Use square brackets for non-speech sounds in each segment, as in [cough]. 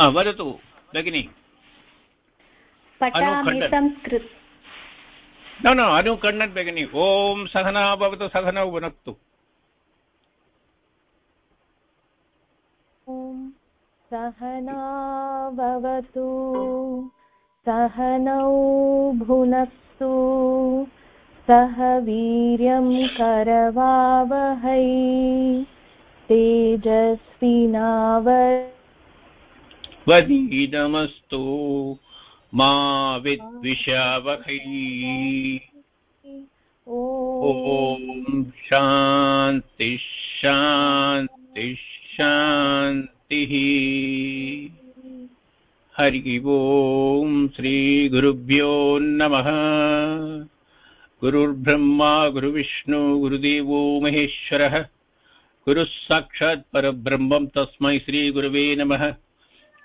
वदतु भगिनि। न न अनुकण्णन् भगिनि। ॐ सहना भवतु सहनौ भुनक्तु। ॐ सहना भवतु सहनौ भुनक्तु। सह वीर्यं करवावहै। तेजस्विनाव वदीदमस्तु मा विद्विषावहै। ॐ शान्ति शान्ति शान्तिः। हरि ओम् श्रीगुरुभ्यो नमः। गुरुर्ब्रह्मा, गुरुविष्णु, गुरुदेवो महेश्वरः। गुरुः साक्षात् परब्रह्मं तस्मै श्रीगुरवे नमः।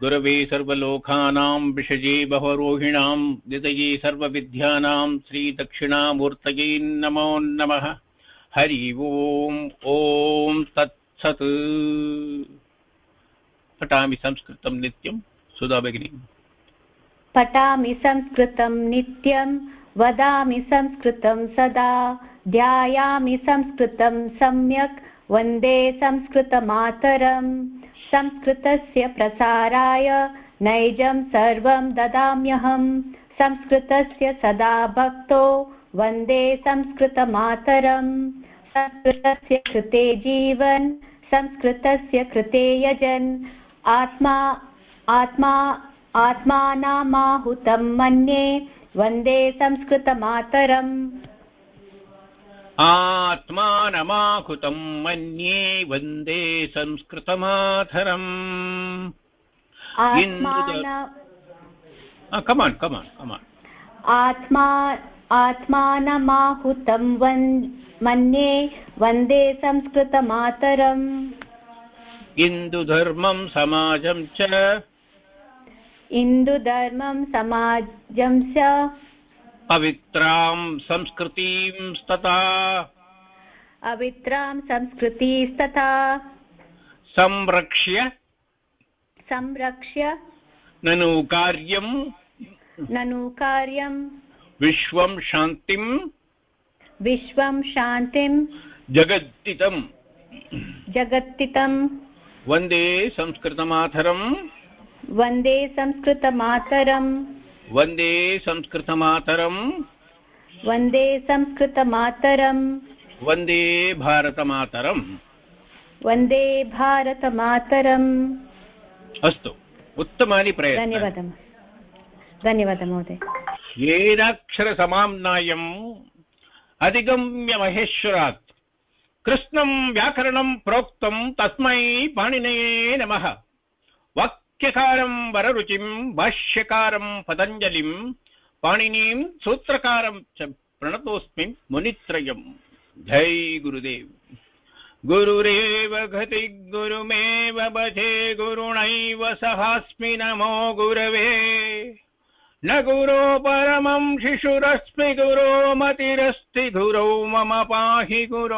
गुरवे सर्वलोकानां विषजे बहवरोहिणां निधये सर्वविद्यानां, श्रीदक्षिणामूर्तये नमो नमः। हरि ओम् ॐ तत्सत्। पठामि संस्कृतं नित्यं, सुधा भगिनी। पठामि संस्कृतं नित्यं, वदामि संस्कृतं सदा, ध्यायामि संस्कृतं सम्यक्, वंदे संस्कृतमातरम्। संस्कृतस्य प्रसाराय नैजं सर्वं ददाम्यहम् संस्कृतस्य सदा भक्तो वंदे संस्कृतमातरम्। संस्कृतस्य कृते जीवन्, संस्कृतस्य कृते यजन्। आत्मा आत्मा, आत्मानामाहुतं मन्ये वंदे संस्कृतमातरम्। आत्मानमाहुतं मन्ये वंदे संस्कृतमाथरम् कमान् कमान् कमान् आत्मा आत्मानमाहुतं वन् मन्ये वंदे संस्कृतमातरम्। हिन्दुधर्मं समाजं च। इन्दुधर्मं समाजं च। पवित्रां संस्कृतिं तथा अवित्रां संस्कृतिस्तथा। संरक्ष्य। संरक्ष्य। ननु कार्यं ननु कार्यं विश्वं शान्तिं विश्वं शान्तिं जगद्दितं जगत्तितं वंदे संस्कृतमाथरं वंदे संस्कृतमातरम्। वंदे संस्कृतमातरं वंदे संस्कृतमातरम्। वंदे भारतमातरम्। वंदे भारतमातरम्। अस्तु उत्तमानि प्रयत्नानि। धन्यवादः। धन्यवादः महोदय। येनाक्षरसमाम्नायम् अधिगम्य महेश्वरात्। कृष्णं व्याकरणं प्रोक्तं तस्मै पाणिनये नमः। वाक्यकारं वररुचिं, भाष्यकारं पतञ्जलिं, पाणिनीं सूत्रकारं च प्रणतोऽस्मि मुनित्रयम् जय गुरुदेव। गुरुरेव गति गुरुमेव भजे गुरुणैव सहास्मि नमो गुरवे। न गुरो परमं शिशुरस्मि गुरो, मतिरस्ति गुरौ मम पाहि गुरो।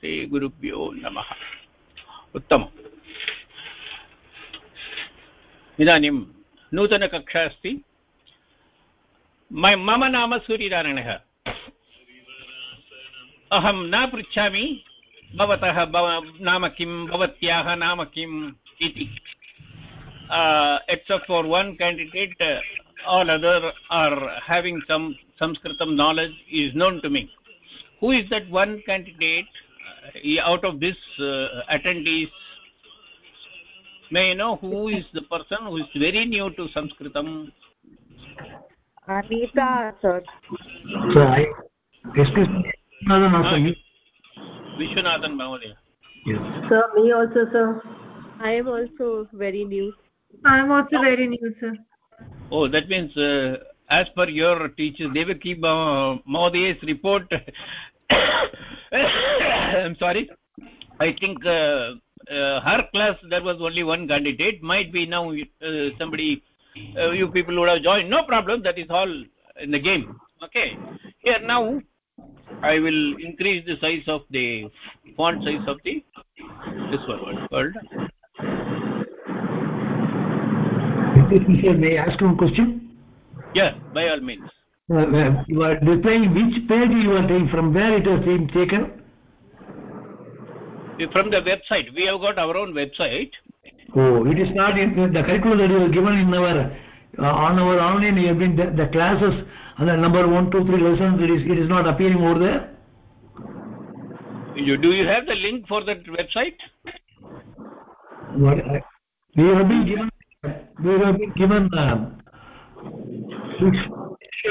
श्रीगुरुभ्यो नमः। उत्तमम्। इदानीं नूतनकक्षा अस्ति। मम नाम सूर्यनारायणः। अहं न पृच्छामि भवतः भव नाम किं, भवत्याः नाम किम् इति। Except for one candidate all other are having some संस्कृतं knowledge is known to me who is that one candidate out of this attendees may I know who is the person who is very new to sanskritam Anita, sir. So I, excuse me, Another also, Ah, you, vishwanathan mahodaya yes. Sir, me also, sir. I am also very new. I am also very new, sir. oh that means uh, as per your teacher devaki uh, mahodiya's report [coughs] i'm sorry i think uh, her class there was only one candidate. Might be now uh, somebody uh, you people would have joined. No problem. That is all in the game. Okay. Here now i will increase the size of the font size of the this one called. May I ask you a question? yeah by all means. Uh, uh, you are displaying which page you are taking, from where it has been taken? From the website we have got our own website Oh, it is not in the curriculum that you have given in our, uh, on our online, you have been, the, the classes, and the number one, two, three lessons, it is, it is not appearing over there? you do you have the link for that website What, I, we have been given, we have been given, um,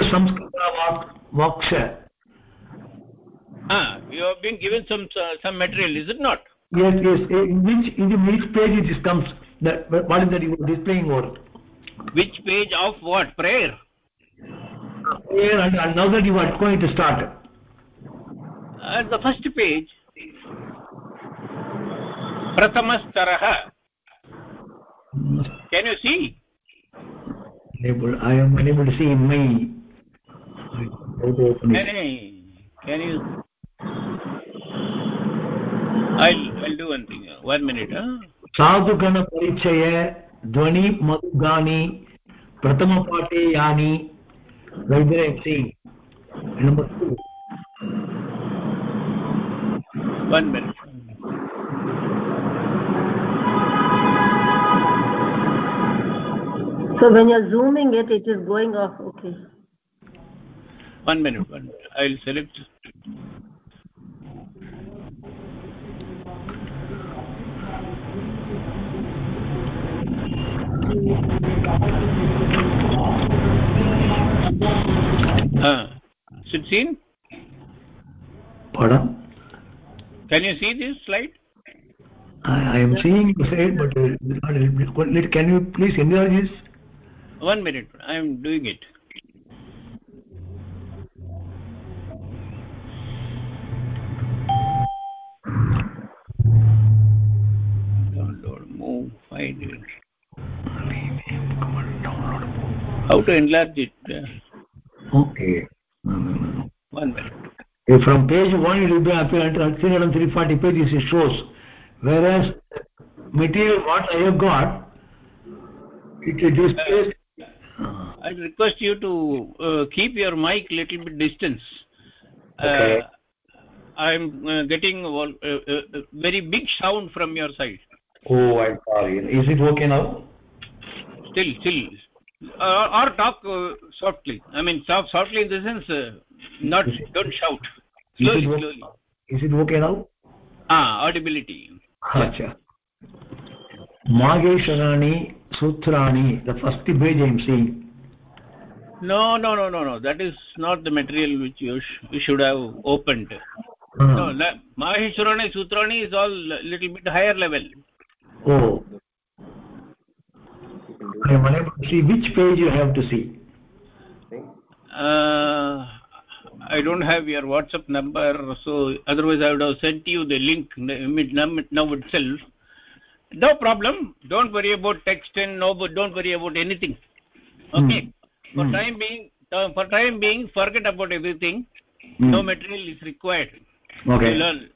Samskrita Vak, Vaksha. Ah you have been given some uh, some material is it not Yes, yes, in which, in the which page it is comes, that, what is that you are displaying over? which page of what prayer Here, and, and now that you are going to start. uh, the first page prathamastarah can you see Unable, I am unable to see in my. How to open it? Can you i'll i'll do one thing one minute huh? साधुगण परिचय ध्वनि मधुगानि प्रथमपाठे यानि one minute So when you're zooming it, it is going off. Okay. one minute one minute. i'll select uh it seen Pardon? can you see this slide I, I am seeing the slide, but uh, can you please enlarge this? one minute i am doing it download move find it how to enlarge it Uh, Okay. One minute If from page one it will be appear until 340 pages it shows, whereas material what I have got, it displays. Uh, i request you to uh, keep your mic little bit distance Okay. uh, i'm uh, getting a uh, uh, very big sound from your side oh, I'm sorry. Is it okay now? still still uh, or talk uh, softly. I mean talk softly in the sense uh, not don't shout. Is slowly it, o- slowly is it okay now? ah audibility. Acha. Maheshwarani Sutrani, the first page I am seeing. no no no no no. That is not the material which you, sh you should have opened. Uh, no maheshwarani sutrani is all a little bit higher level. Oh. I am unable to see which page you have to see. uh, i don't have your whatsapp number so otherwise i would have sent you the link now itself. No problem. Don't worry about text and no but don't worry about anything. Okay? For Hmm. time being uh, for time being forget about everything. Hmm. no material is required. Okay. learn.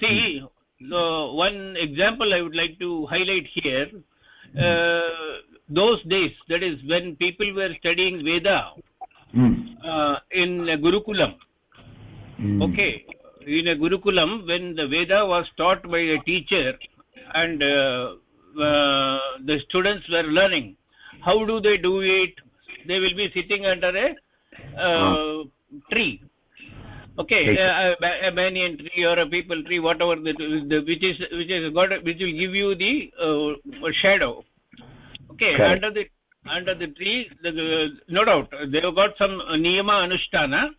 See the one example i would like to highlight here. Uh, those days that is when people were studying veda Hmm. uh, in a gurukulam. Hmm. okay. In a gurukulam when the veda was taught by a teacher and uh, uh, the students were learning how do they do it? They will be sitting under a uh, tree. Okay uh, a, a banyan tree or a peepal tree whatever the, the which is which is got which will give you the uh, shadow okay Correct. under the under the tree the, no doubt they have got some niyama anushtana.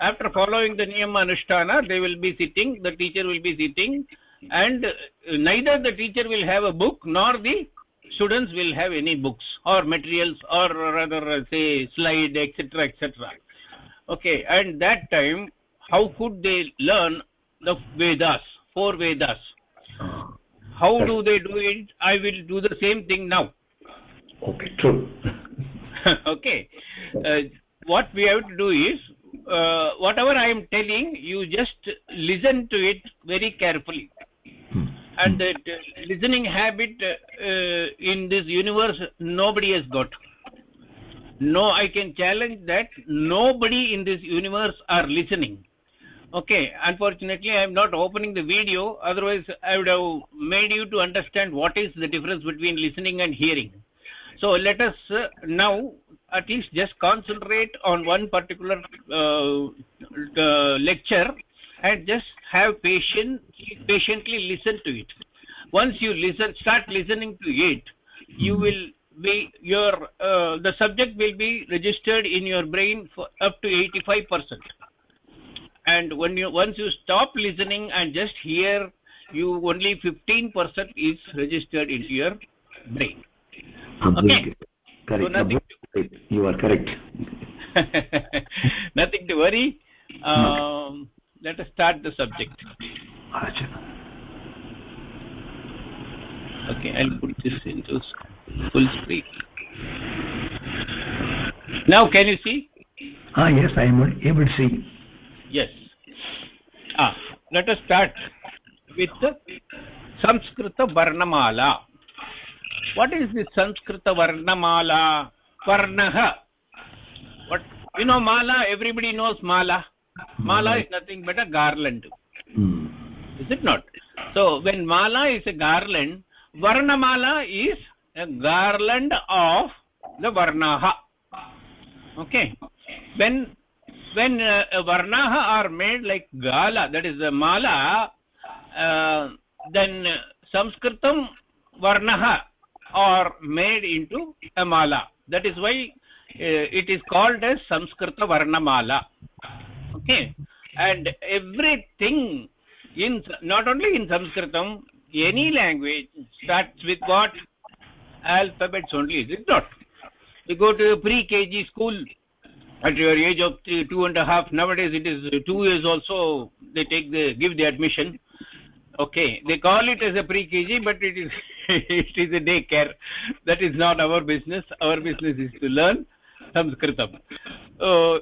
After following the niyama anushtana they will be sitting the teacher will be sitting and neither the teacher will have a book nor the students will have any books or materials or rather uh, say slide etc etc okay and that time how could they learn the vedas four vedas? Ah, how do they do it? I will do the same thing now Okay, true. [laughs] okay. Uh, what we have to do is uh, whatever i am telling you just listen to it very carefully. Hmm. and that uh, listening habit uh, uh, in this universe nobody has got. No i can challenge that nobody in this universe are listening. Okay unfortunately i am not opening the video. Otherwise i would have made you to understand what is the difference between listening and hearing so let us uh, now at least just concentrate on one particular uh, lecture and just have patience patiently listen to it. Once you listen start listening to it you will be your uh, the subject will be registered in your brain for up to 85 percent. And when you once you stop listening and just hear you only 15 percent is registered into your brain Absolutely. Correct. So nothing Absolutely. You are correct. [laughs] nothing to worry um, let us start the subject okay i'll put this into full screen now can you see Ah, yes, I am able to see. yes ah let us start with samskrita varnamala what is this samskrita varnamala? Varnah. What you know mala? Everybody knows mala. Mala is nothing but a garland. Hmm. is it not? So when mala is a garland varnamala is a garland of the varnaha okay. When when uh, varnaha are made like gala that is the mala uh, then uh, sanskritam varnaha are made into a mala that is why uh, it is called as samskrita varnamala. Okay? And everything in not only in sanskritam any language starts with what? Alphabets only is it not? You go to pre kg school at your age of three, two and a half nowadays it is two years also they take the give the admission okay. They call it as a pre kg but it is [laughs] it is a daycare. That is not our business. Our business is to learn sanskritam. Uh,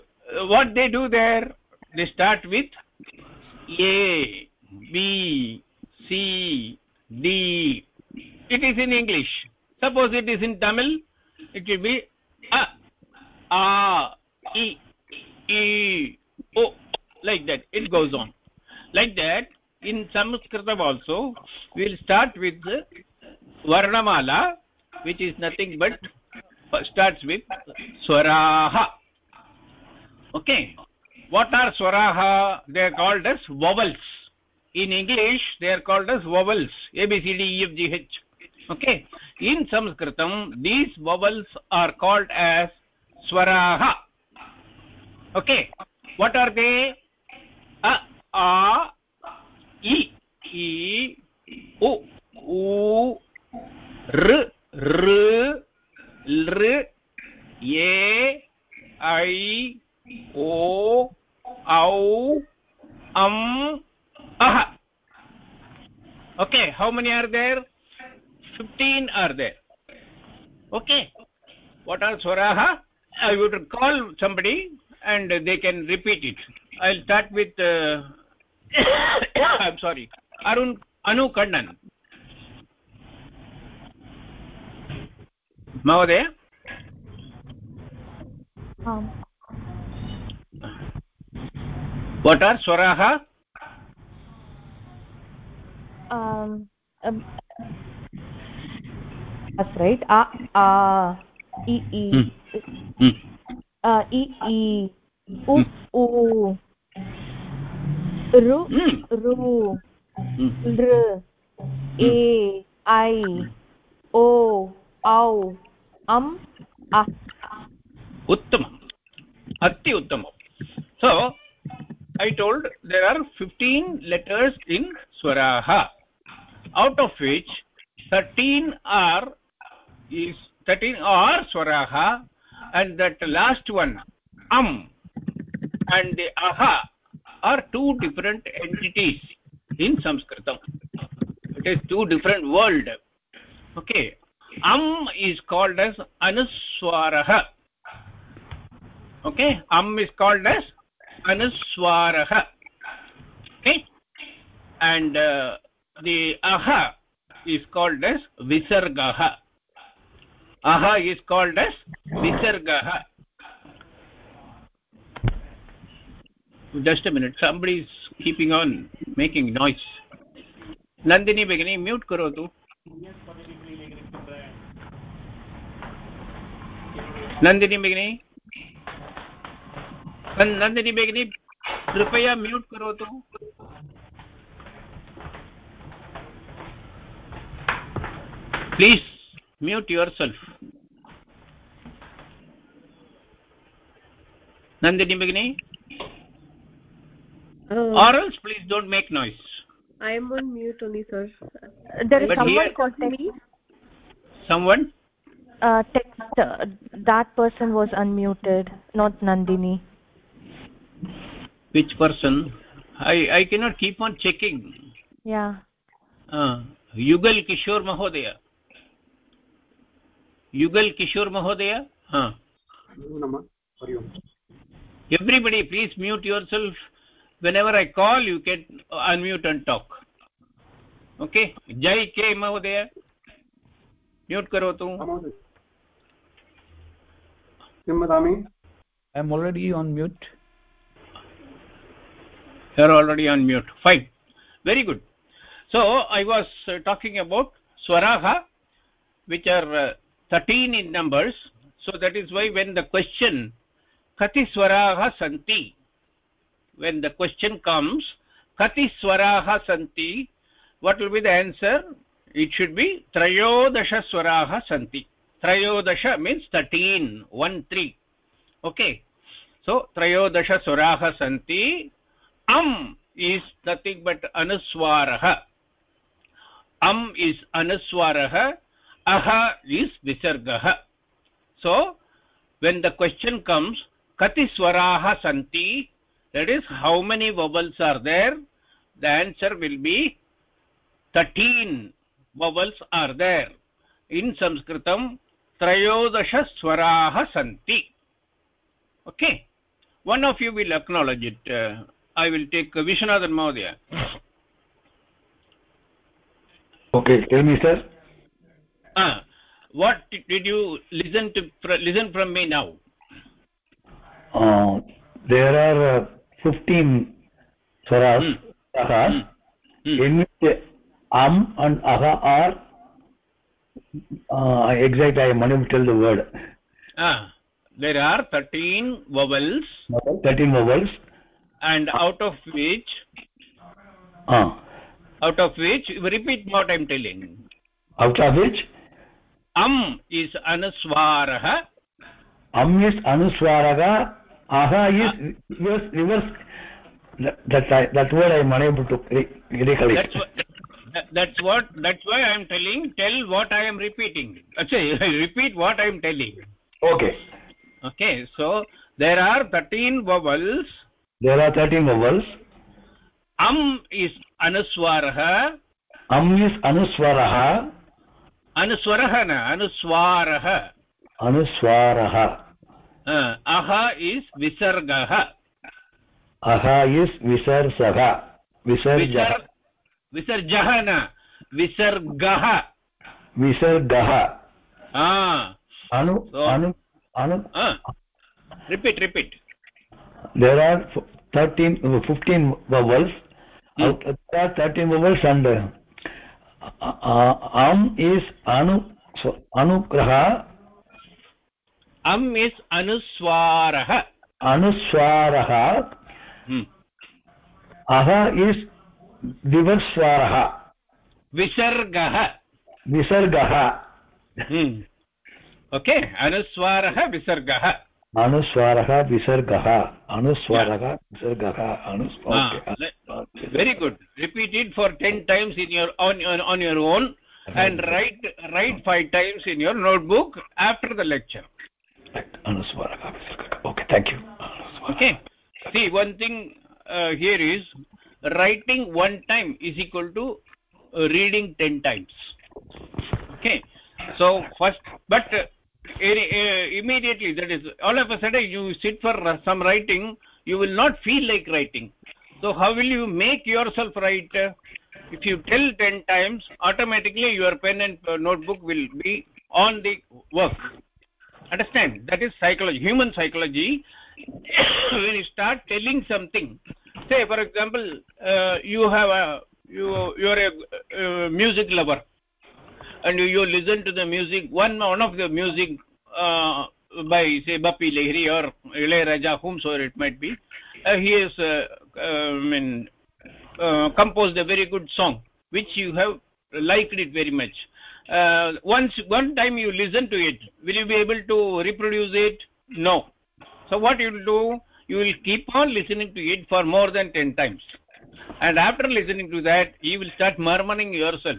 what they do there they start with a b c d. It is in english. Suppose it is in tamil it will be a a e e o like that. It goes on. Like that in sanskritam also we will start with varnamala which is nothing but uh, starts with swaraha. Okay. What are swaraha? They are called as vowels. In english they are called as vowels. A b c d e f g h. Okay. In sanskritam these vowels are called as swaraha. Okay. What are they? A a e u u r r lr a i o au am ah okay how many are there? 15 are there. Okay. What are swaraha i would call somebody and they can repeat it. I'll start with uh, [coughs] i'm sorry arun anu kannan महोदय um, um, that's right a a e e Hmm. hmm. uh, e e u u ru Hmm. ru नृ ए ऐ ओ औ अम् अ उत्तमम् अति उत्तमम् so I told there are fifteen letters in स्वराः out of which thirteen are is 13 are swaraha and that last one am and the aha are two different entities in sanskritam it is two different world okay am is called as anuswarah okay am is called as anuswarah okay and uh, the aha is called as visargah aha is called as visargah just a minute somebody is keeping on making noise nandini begini mute karotu Nandini भगिनी नन्दिनी भगिनी कृपया mute करोतु please mute yourself Nandini भगिनी Oh. or else please don't make noise. I am on mute only sir. There is but someone here, calling me. Someone? Uh, text uh, that person was unmuted not nandini. Which person? I i cannot keep on checking. Yeah. Uh, yugal kishore mahodaya. Yugal kishore mahodaya? Ha huh. everybody please mute yourself whenever i call you can unmute and talk okay jai k महोदय mute करोतु किं वदामि i am already on mute you are already on mute fine very good so i was uh, talking about swaraha which are uh, 13 in numbers so that is why when the question kati swaraha santi When the question comes kati swaraha santi what will be the answer? It should be trayodasha swaraha santi. Trayodasha means 13 1 3 okay. So trayodasha swaraha santi am is nothing but anuswarah am is anuswarah aha is visargah so when the question comes kati swaraha santi that is how many vowels are there? The answer will be 13 vowels are there. In sanskritam trayodasha swaraha santi. Okay? One of you will acknowledge it. Uh, i will take uh, vishwanathan mahodaya. Okay tell me sir. Ah what did you listen to listen from me now? Uh, there are uh, fifteen स्वराश् सकाश् and um and ah are exact I many tell the word there are thirteen vowels thirteen vowels and out of which out of which repeat what I telling out of which um is अनुस्वारः um is अनुस्वारः aha is reverse reverse that that, I, that word i am unable to re recollect that's what that- that's what that's why i am telling tell what i am repeating uh, say repeat what i am telling okay okay so there are 13 vowels there are 13 vowels am is anuswarah am is anuswaraha anuswarah na anuswarah anuswaraha uh, aha is visargah aha is visarsagha visarjah visar visarjah na visargah visargah ah anu So- anu anu ah repeat repeat there are f- 13 uh, 15 vowels Hmm. out there are 13 vowels and uh, uh, am is anu so anugraha am is anuswarah anuswaraha hmm. aha is vivarswaraha visargah visargah hmm. okay anuswarah visargah anuswaraha visargah anuswaraha visargah anus Ah, okay le- okay. very good. Repeat it for 10 times in your on on, on your own and write write five times in your notebook after the lecture okay thank you. Okay. See one thing uh, here is writing one time is equal to uh, reading 10 times. Okay. So first but uh, uh, immediately that is all of a sudden you sit for uh, some writing you will not feel like writing. So how will you make yourself write? If you tell 10 times automatically your pen and notebook will be on the work understand? That is psychology human psychology. [coughs] When you start telling something say for example uh, you have a you you are a uh, music lover and you, you listen to the music one one of the music uh, by say Bappi Lahiri or Ilayaraja whomsoever it might be uh, he has uh, uh, I mean composed a very good song which you have liked it very much uh, once one time you listen to it will you be able to reproduce it? No. So what you will do you will keep on listening to it for more than 10 times. And after listening to that you will start murmuring yourself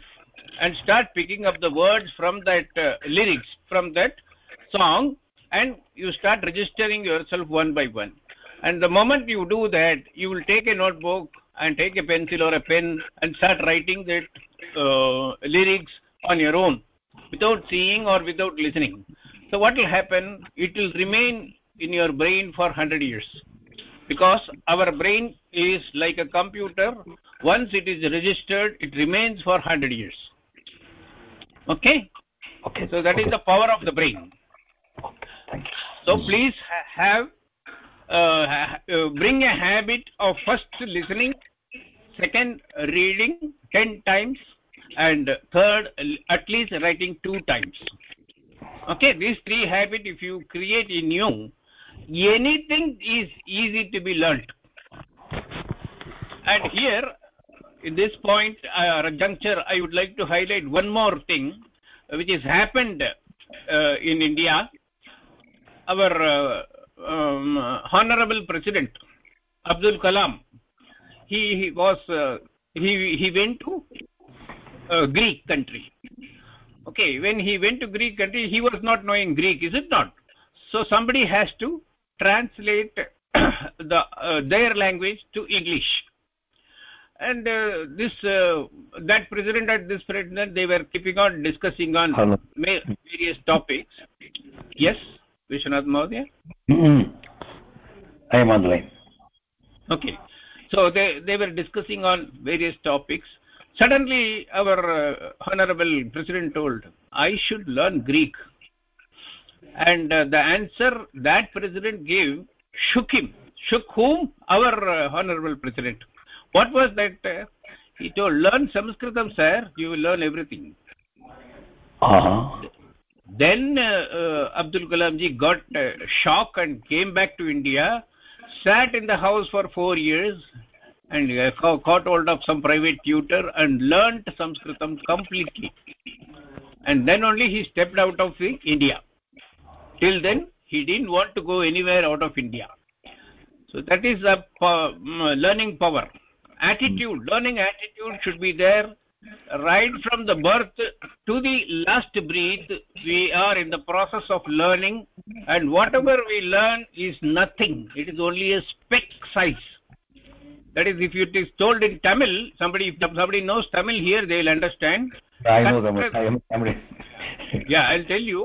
and start picking up the words from that uh, lyrics from that song and you start registering yourself one by one. And the moment you do that you will take a notebook and take a pencil or a pen and start writing that uh, lyrics on your own without seeing or without listening. So what will happen? It will remain in your brain for 100 years. Because our brain is like a computer. Once it is registered it remains for 100 years. Okay? Okay. So that is okay. the power of the brain. Okay thank you. So please ha- have uh, ha- uh, bring a habit of first listening second reading 10 times and third at least writing two times. Okay these three habit if you create in you anything is easy to be learnt and here in this point uh, juncture i would like to highlight one more thing uh, which has happened uh, in india. Our uh, um, honorable president abdul kalam he, he was uh, he he went to uh, greek country. Okay when he went to greek country he was not knowing greek is it not? So somebody has to translate [coughs] the uh, their language to english. And uh, this uh, that president and this president they were keeping on discussing on Hello. various topics. Yes vishwanath mahodaya mm i am on the line. Okay. So they they were discussing on various topics suddenly our uh, honorable president told i should learn greek. And uh, the answer that president gave shook him shook whom? Our uh, honorable president. What was that uh, he told learn sanskritam sir. You will learn everything. Uh-huh. then uh, uh, abdul kalam ji got uh, shock and came back to india sat in the house for 4 years and uh, caught hold of some private tutor and learnt sanskritam completely. And then only he stepped out of the india. Till then he didn't want to go anywhere out of india. So that is the mm, learning power. Attitude learning attitude should be there. Right from the birth to the last breath we are in the process of learning. And whatever we learn is nothing. It is only a speck size that is if it is told in tamil somebody if somebody knows tamil here they will understand i know them i am somebody [laughs] yeah i'll tell you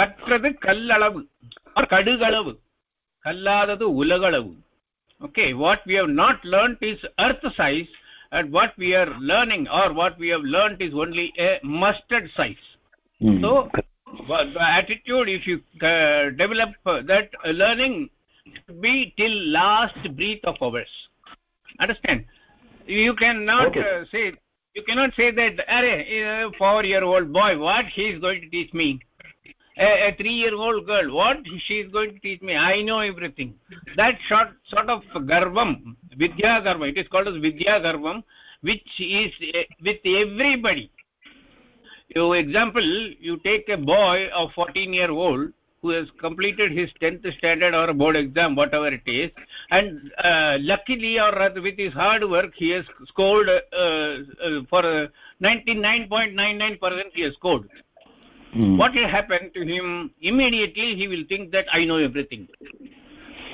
கற்றது கல்லளவு or கடுகளவு கல்லாதது உலகளவு okay what we have not learnt is earth size and what we are learning or what we have learnt is only a mustard size Mm. so what the attitude if you uh, develop uh, that uh, learning should be till last breath of ours understand? You cannot Okay. uh, say you cannot say that Array, uh, four year old boy what he is going to teach me? A, a three year old girl what she is going to teach me? I know everything. That sort sort of garvam vidya garvam it is called as vidya garvam which is uh, with everybody. You example you take a boy of 14 year old who has completed his 10th standard or board exam whatever it is and uh, luckily or rather with his hard work he has scored uh, uh, for uh, 99.99% he has scored. Mm. what will happen to him immediately he will think that i know everything.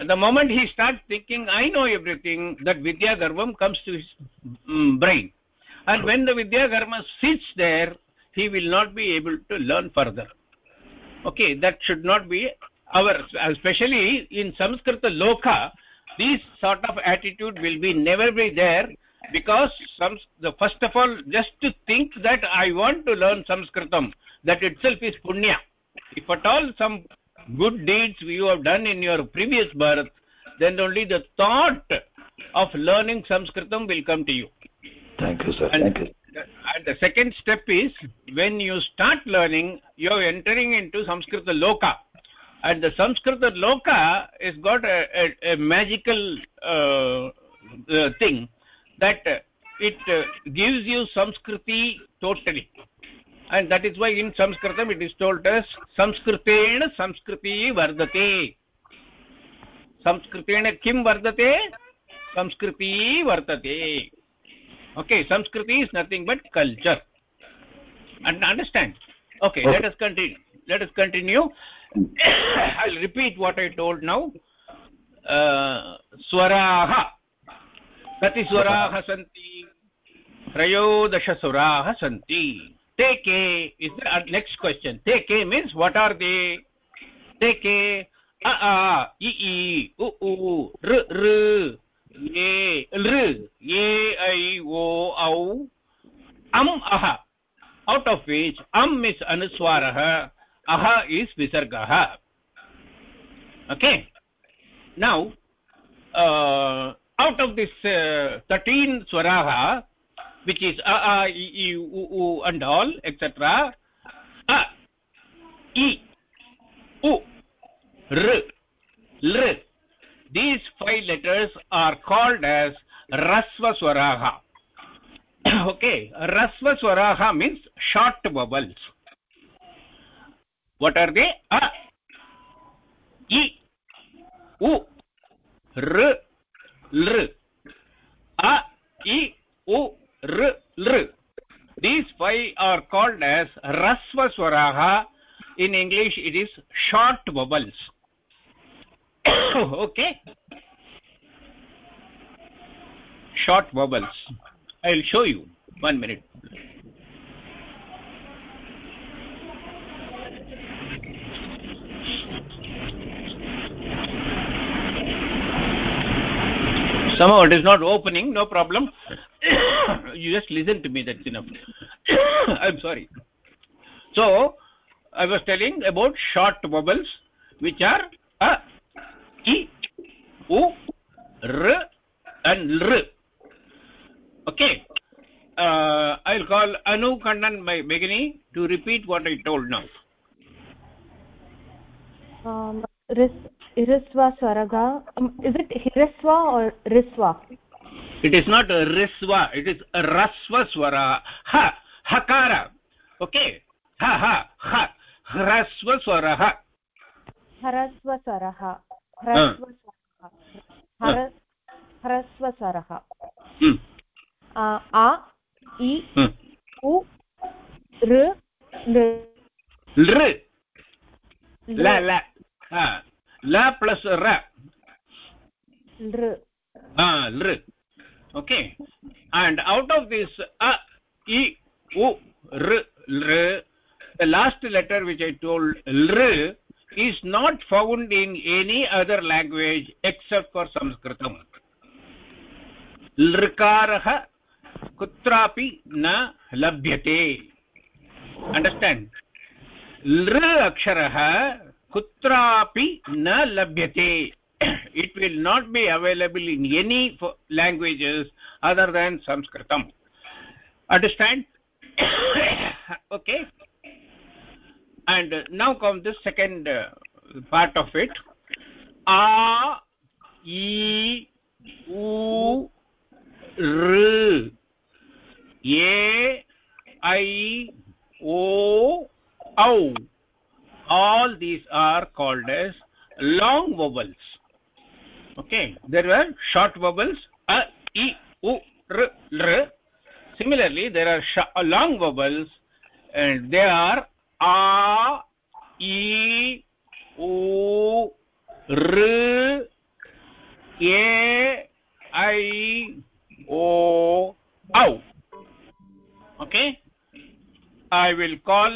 The moment he starts thinking i know everything that vidya garvam comes to his mm, brain. And when the vidya garvam sits there he will not be able to learn further okay that should not be our especially in sanskrit loka this sort of attitude will be never be there because some the first of all just to think that i want to learn sanskritam that itself is punya. If at all some good deeds you have done in your previous birth then only the thought of learning sanskritam will come to you. Thank you sir. And, thank you and the second step is when you start learning you're entering into sanskrit loka. And the sanskrit loka is got a, a, a magical uh, uh, thing that uh, it uh, gives you Sanskriti totally. And that is why in sanskritam it is told as samskritena sanskriti vardate samskritena kim vardate Sanskriti vardate okay samskriti is nothing but culture and understand okay, Okay. let us continue let us continue [coughs] i'll repeat what i told now uh, swaraha kati swaraha santi त्रयोदशसुराः सन्ति ते के is the uh, next question te ke means what are they te ke a a ये लृ ए ऐ ओ औ अम् अह out of miss अनुस्वारः अह is okay now out of this thirteen स्वराः विच् इस् अ अ एक्सेट्रा अ इ उ लृ these five letters are called as rasva swaraha [coughs] okay rasva swaraha means short vowels. What are they? A i u r l. A i u r l. These five are called as rasva swaraha in english it is short vowels [coughs] okay. Short vowels i'll show you. One minute. Somehow it is not opening. No problem. [coughs] You just listen to me. That's enough. [coughs] I'm sorry. So i was telling about short vowels which are a i u r and r okay uh, i'll call anu kannan my beginning to repeat what i told now um, ris irisva swaraga um, is it hirisva or risva it is not a risva it is a rasva swara ha hakara okay ha ha ha hrasva swara ha harasva swaraha hrasva swaraha har hrasva swaraha a i u r l lr la la ha la plus ra r ah lr okay and out of this a i u r lr the last letter which i told lr is not found in any other language except for sanskritam लृकारः कुत्रापि न लभ्यते understand लृ अक्षरः कुत्रापि न लभ्यते it will not be available in any languages other than sanskritam understand okay and now comes the second uh, part of it. A e u r a i o au. All these are called as long vowels. Okay there were short vowels a i u r l similarly there are long vowels and they are a e u r a i o okay i will call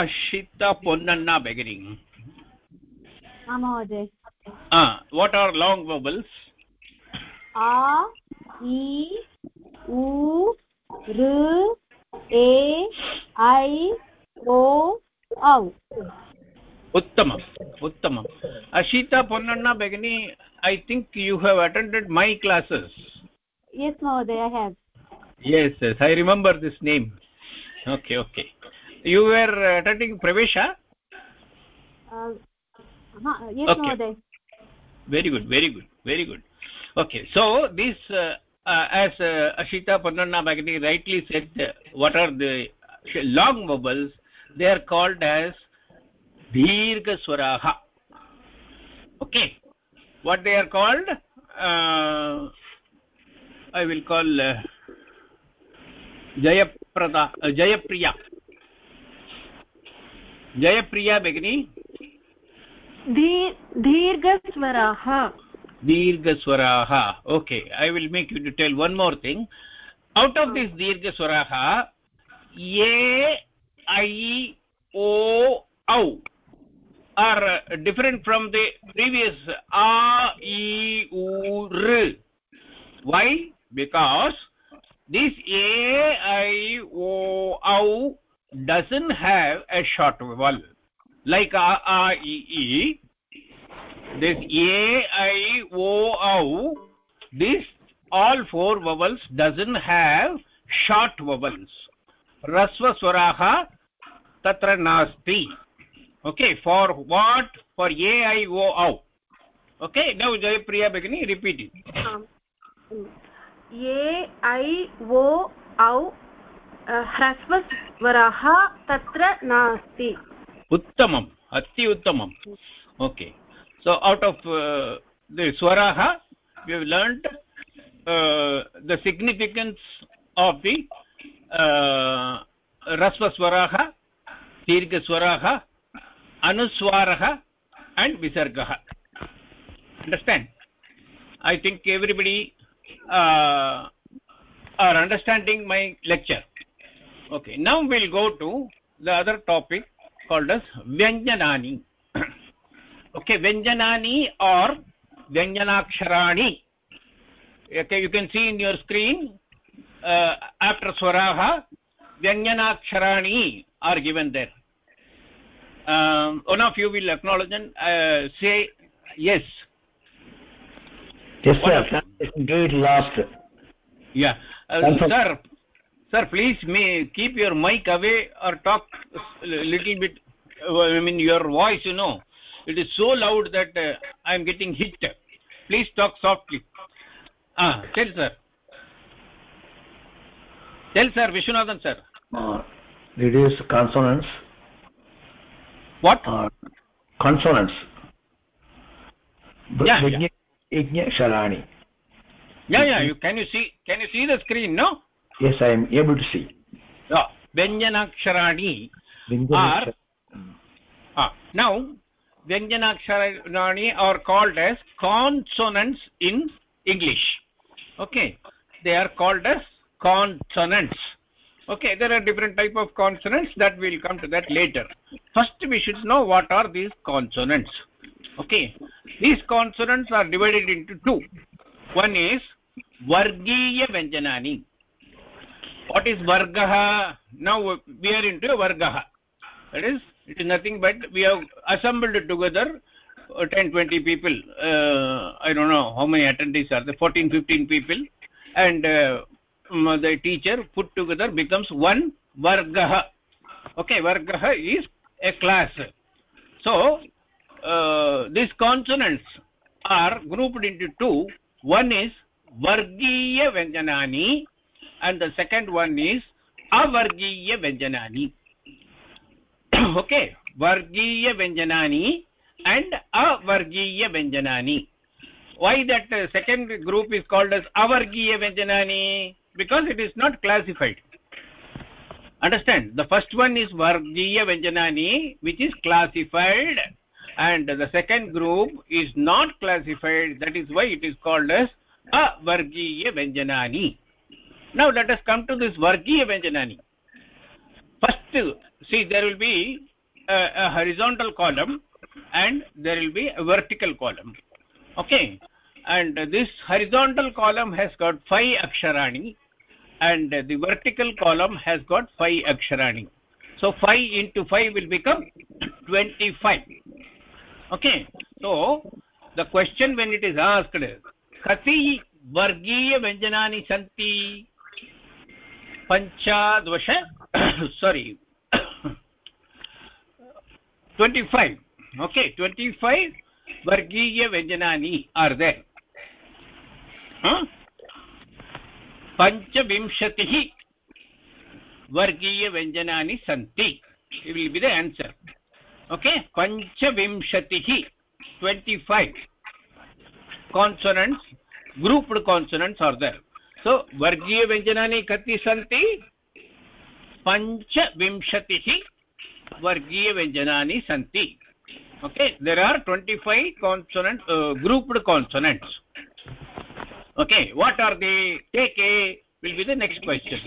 ashita ponnanna beginning amode ah, ah what are long vowels? A e u r a i o au उत्तमम् उत्तमम् ashita ponnanna bagini i think you have attended my classes yes mahoday i have yes yes i remember this name okay okay you were attending pravesha uh, ha, yes Okay. mahoday very good very good very good okay so this uh, uh, as uh, ashita ponnanna bagini rightly said uh, what are the long vowels they are called as dirgha swaraha okay what they are called uh, i will call uh, jayaprada uh, jayapriya jayapriya begini दीर्घस्वराः दीर्घस्वराः okay I will make you to tell one more thing out of this दीर्घस्वराः ये i o au are different from the previous a e u r. Why? Because this a i o au doesn't have a short vowel. Like a a e e this a i o au this all four vowels doesn't have short vowels. Rasva swaraha तत्र नास्ति। Okay for what for ए ऐ ओ औ okay नौ जयप्रिया भगिनी repeat इति ए ऐ ओ औ ह्रस्वस्वरः तत्र नास्ति। उत्तमम् अति उत्तमम्। ओके सो औट् आफ् स्वरः you learned the significance of the ह्रस्वस्वराः दीर्घस्वरः, अनुस्वारः अण्ड् विसर्गः. Understand I think everybody are understanding my lecture okay now will go to the other topic called as व्यञ्जनानि okay व्यञ्जनानि are व्यञ्जनाक्षराणि you can see in your screen after स्वराः vyanjanaksharani are given there. Um, one of you will acknowledge and uh, say yes. Yes sir. Do it last. Yeah. Uh, sir sir please may keep your mic away or talk a little bit uh, i mean your voice you know. It is so loud that uh, i am getting hit. Please talk softly. Ah tell sir. Tell sir vishwanathan sir uh, is consonants what uh, consonants Yeah, yeah. Yeah yeah you can you see can you see the screen no yes i am able to see yeah vyanjanaksharani Are- Ah, now Vyanjanaksharani are called as consonants in English. Okay, they are called as consonants. Okay, there are different type of consonants that we will come to that later. First, we should know what are these consonants. Okay, these consonants are divided into two. One is Vargiya Vyanjanani. What is Vargaha? Now we are into Vargaha. that is it is nothing but we have assembled together uh, 10 20 people uh, i don't know how many attendees are there 14 15 people and uh, the teacher put together becomes one vargah. Okay vargah is a class. So uh, these consonants are grouped into two. One is vargiya vyanjanani and the second one is avargiya vyanjanani. [coughs] Okay vargiya vyanjanani and avargiya vyanjanani. Why that uh, second group is called as avargiya vyanjanani because it is not classified. Understand? The first one is vargiya vyanjanani which is classified and the second group is not classified. That is why it is called as avargiya vyanjanani now let us come to this vargiya vyanjanani first see there will be a, a horizontal column and there will be a vertical column. Okay? And this horizontal column has got five aksharani and the vertical column has got 5 aksharani so 5 into 5 will become 25 okay so the question when it is asked kati vargiya vyanjanani santi panchadvasha sorry 25 okay 25 vargiya vyanjanani are there huh? पञ्चविंशतिः वर्गीयव्यञ्जनानि सन्ति। Will be the answer okay पञ्चविंशतिः twenty five consonants grouped consonants are there so वर्गीयव्यञ्जनानि कति सन्ति? पञ्चविंशतिः वर्गीयव्यञ्जनानि सन्ति। Okay? There are 25 consonant uh, grouped consonants. Okay what are they take a will be the next question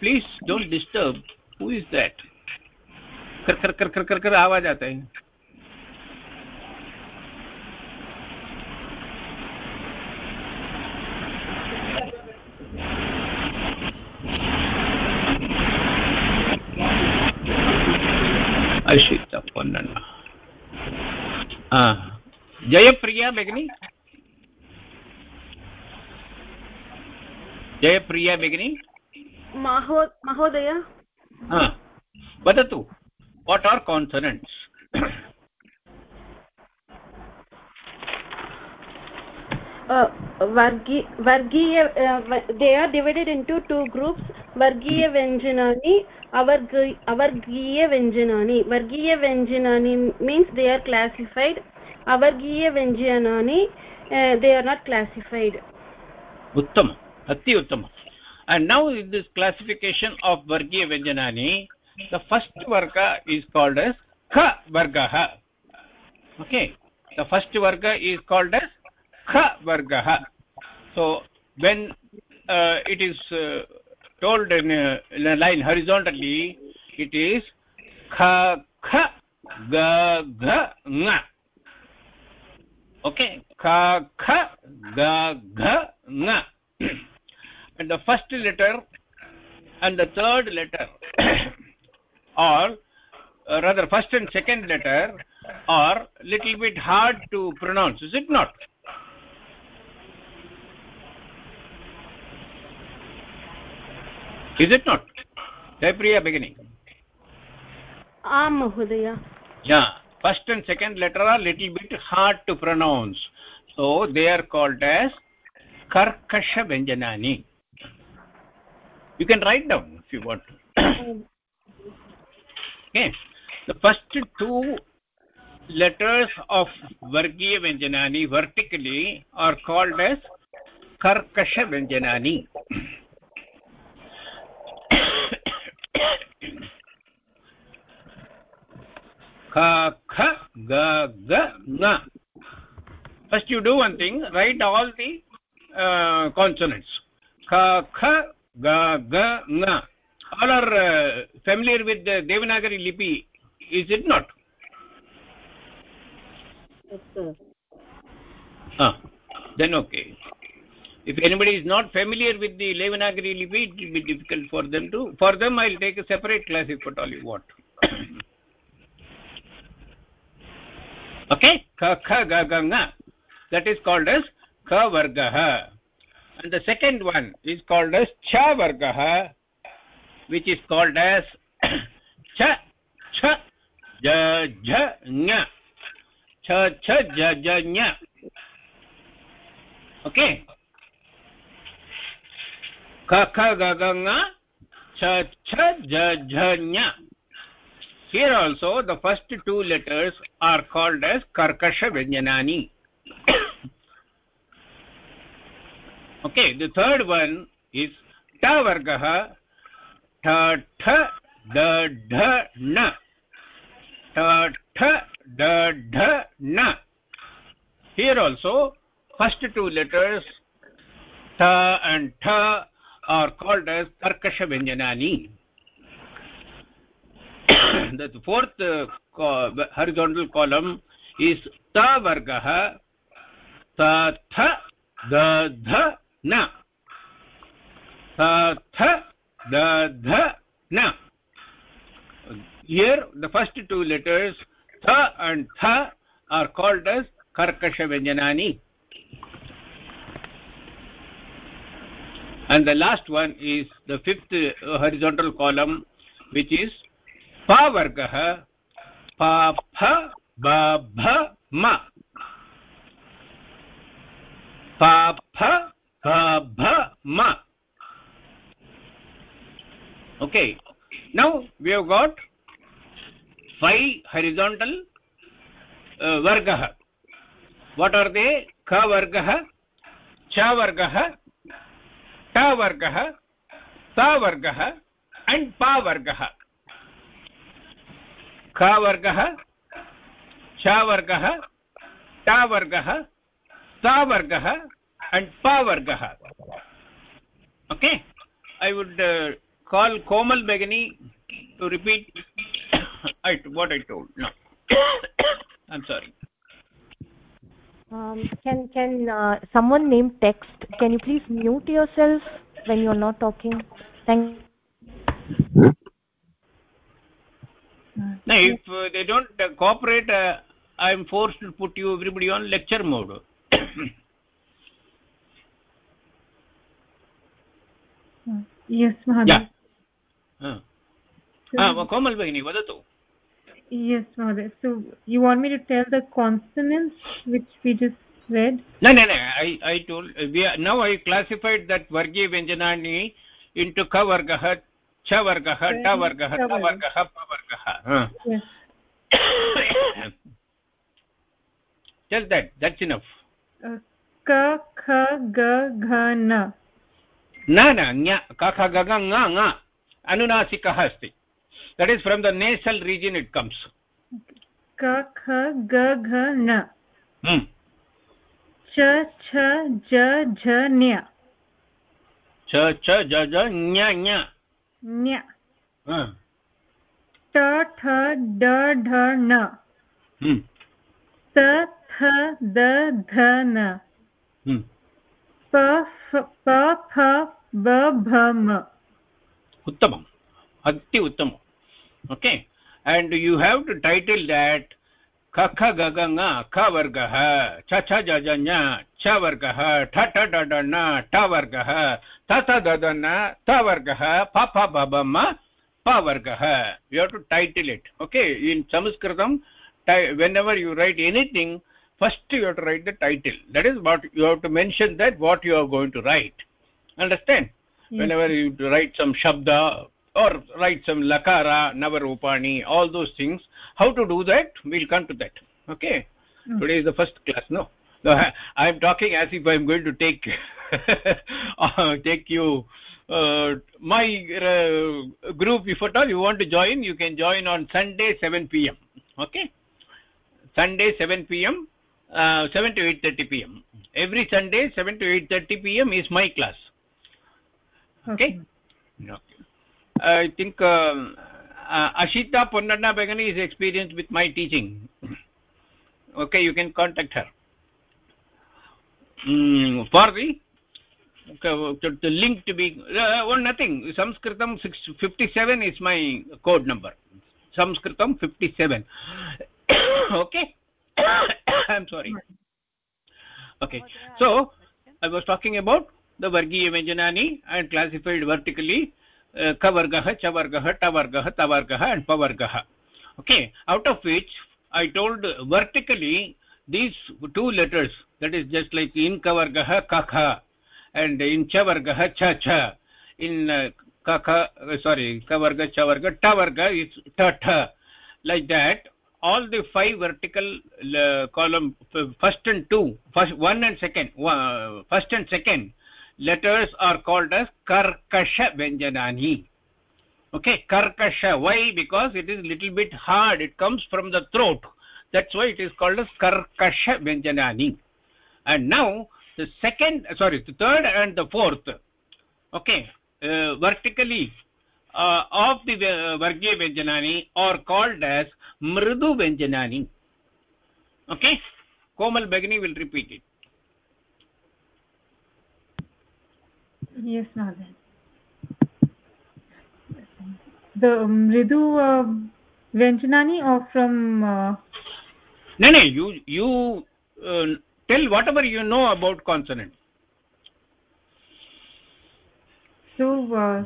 please don't disturb who is that कर कर कर कर कर कर आवाज़ आता है अशित पोन्नण्ण जयप्रिया भगिनी जयप्रिया भगिनी? महो महोदय। वदतु वाट् आर् कान्सनण्ट्स् वर्गी वर्गीय they are divided into two groups वर्गीयव्यञ्जनानि अवर्ग अवर्गीयव्यञ्जनानि वर्गीयव्यञ्जनानि मीन्स् दे आर् क्लासिफैड् अवर्गीयव्यञ्जनानि दे आर् नाट् क्लासिफैड् उत्तमम्। अति उत्तमम् and now in this classification of vargiya vyanjanani the first varga is called as kha vargah okay the first varga is called as kha vargah so when uh, it is uh, told in a, in a line horizontally it is kha kha ga ga nga okay kha kha ga ga nga and the first letter and the third letter [coughs] or uh, rather first and second letter are little bit hard to pronounce is it not? Is it not? Jaypriya beginning. Aam mahodaya. Yeah first and second letter are little bit hard to pronounce. So they are called as karkasha vyanjanani you can write down if you want. [coughs] Okay. The first two letters of vargiya vyanjanani vertically are called as karkasha vyanjanani. [coughs] Kha kha ga ga nga first you do one thing write all the uh, consonants. Kha kha ga ga nga all are uh, familiar with the devanagari lipi is it not yes sir ah then okay if anybody is not familiar with the devanagari lipi it will be difficult for them to for them i'll take a separate class if at all you want okay kha kha ga ga nga that is called as kha vargah and the second one is called as cha vargah which is called as [coughs] cha cha ja ja nya. Cha cha ja ja nya. Okay. Ka ka ga ga nga. Cha cha ja ja nya. Here also the first two letters are called as karkasha vyanjanani [coughs] okay the third one is ta vargah ta tha da dha na. Ta tha da dha na. Here also first two letters ta and tha are called as karkasha vyanjanani. [coughs] The fourth uh, horizontal column is ta vargah ta tha da dha tha tha da dha na here the first two letters tha and tha are called as karkasha vyanjanani and the last one is the fifth uh, horizontal column which is pa vargah pa pha ba bha ma pa pha bha ma okay now we have got five horizontal uh, vargah what are they ka vargah cha vargah ta vargah ta vargah and pa vargah ka vargah cha vargah ta vargah ta vargah and pa vargah okay? I would uh, call komal begani to repeat [coughs] I, what i told. No. [coughs] I'm sorry. Um, can can uh, someone name text? Can you please mute yourself when you're not talking? Thank now if uh, they don't uh, cooperate uh, i am forced to put you everybody on lecture mode [coughs] yes mahoday yeah uh. ah komal begini vadatu yes mahoday so you want me to tell the consonants which we just read no no no i i told we are, now i classified that vargya vyanjanani into ka vargah cha vargah ta vargah ta vargah pa vargah huh. yes just that that's enough uh, ka kha ga gha na न न ङ कख गग ङ ङ अनुनासिकः अस्ति। That is from the national region it comes कख ग न ढ न। प hmm. pa f pa pha ba bha ma उत्तमम् अति उत्तमम् okay and you have to title that कख गग ङ ख वर्गः छ छ ज ज ञ छ वर्गः ठ ठ ड ड न ट वर्गः थ थ द द न थ वर्गः प फ ब ब म प वर्गः you have to title it okay in sanskritam ti- whenever you write anything first you have to write the title that is what you have to mention that what you are going to write understand? Yes. whenever you write some shabda or write some lakara navarupani all those things how to do that? We'll come to that. Okay? Mm. today is the first class no? I am talking as if i am going to take [laughs] uh, take you uh, my uh, group if at all you want to join you can join on sunday 7 pm okay? Sunday 7 pm uh, 7 to 8:30 pm every sunday 7 to 8:30 pm is my class okay. Okay i think um, uh, ashita ponnanna begani is experienced with my teaching. Okay you can contact her. Mm, for the to, to link to be uh, well nothing. Sanskritam 657 is my code number. Sanskritam 57 [coughs] okay. [coughs] I'm sorry. Okay. So i was talking about the वर्गीयव्यञ्जनानि and classified vertically कवर्गः चवर्गः टवर्गः तवर्गः and पवर्गः। Okay out of which I told vertically these two letters that is just like in कवर्गः कख and in च वर्गः छ छ in कख सोरि कवर्ग चवर्ग टवर्ग इस् ठ like that all the five vertical uh, column first and two first one and second uh, first and second letters are called as karkasha vyanjanani. Okay karkasha why? Because it is little bit hard. It comes from the throat. That's why it is called as karkasha vyanjanani. And now the second sorry the third and the fourth okay uh, vertically uh, of the uh, vargya vyanjanani are called as mridu vyanjanani. Okay komal bagini will repeat it yes mahoday the mridu uh, vyanjanani or from uh, no no you you uh, tell whatever you know about consonant. So uh,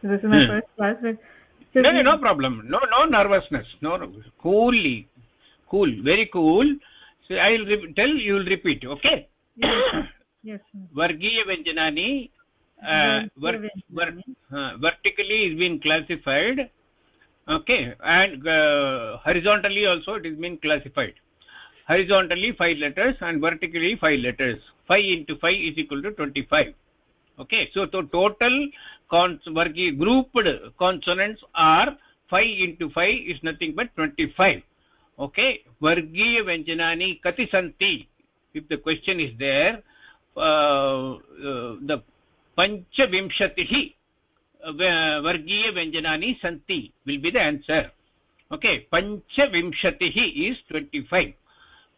so this is my Hmm. first class but so no no no problem. No no nervousness. No, no coolly cool very cool. So i will tell you will repeat okay? Yes sir. vargiya vyanjanani uh, uh, vertically is been classified okay and uh, horizontally also it is been classified. Horizontally five letters and vertically five letters. 5 into 5 is equal to 25 okay. So the total cons vargi grouped consonants are 5 into 5 is nothing but 25 okay. Vargiya vyanjanani kati santi if the question is there uh, uh, the panchavinshatihi vargiya vyanjanani santi will be the answer. Okay panchavinshatihi is 25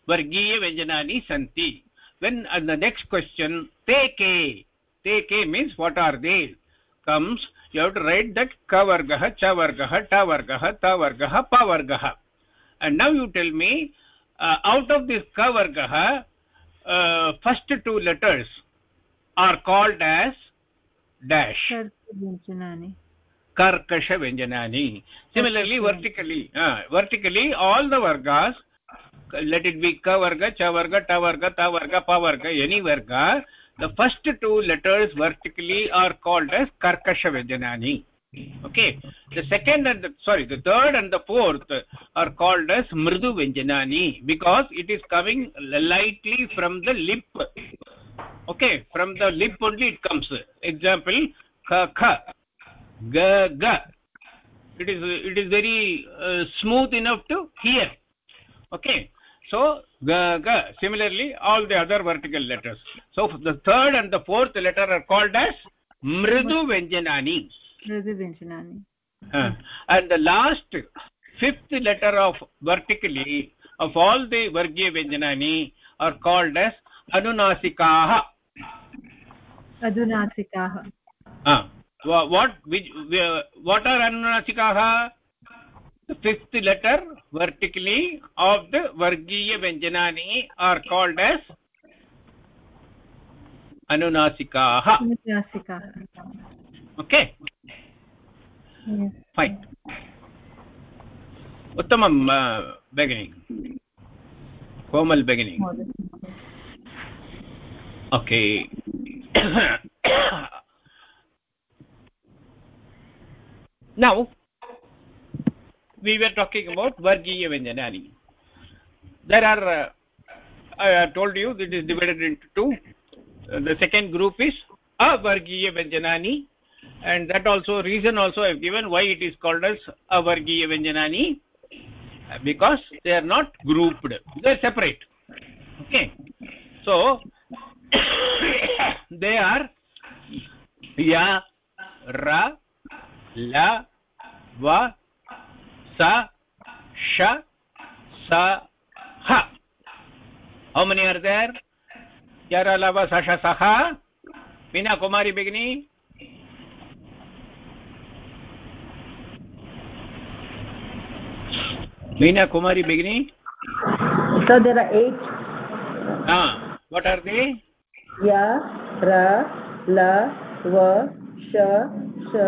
vargiya vyanjanani santi when uh, the next question te ke te ke means what are they? Comes you have to write that ka vargah cha vargah ta vargah ta vargah pa vargah and now you tell me uh, out of this ka vargah uh, first two letters are called as dash karkasha vyanjanani similarly vertically uh, vertically all the vargas let it be ka varga cha varga ta varga ta varga pa varga any varga the first two letters vertically are called as karkasha vyanjanani okay. The second and the sorry the third and the fourth are called as mridu vyanjanani because it is coming lightly from the lip. Okay. From the lip only it comes. Example kha kha ga ga it is it is very uh, smooth enough to hear. Okay. So ga ga similarly all the other vertical letters. So the third and the fourth letter are called as mridu vyanjanani uh, and the last fifth letter of vertically of all the vargiya vyanjanani are called as anunasikaah adunasikaah uh, wha- what which what are anunasikaah the fifth letter vertically of the vargiya vyanjanani are called as anunasikaah adunasikaah okay yes fine उत्तमं beginning Komal beginning okay now we were talking about vargiya vyanjanani there are uh, i have told you that it is divided into two Uh, the second group is avargiya vyanjanani and that also reason also i have given why it is called as avargiya vyanjanani. Because they are not grouped they are separate. Okay. So [coughs] they are ya ra la va sa sha sa ha. How many are there? Ya ra la va sa sha sa ha. Meena kumari begini meena kumari begini So there are eight. ah what are they Ya, Ra, La, Va, Sha, Sha,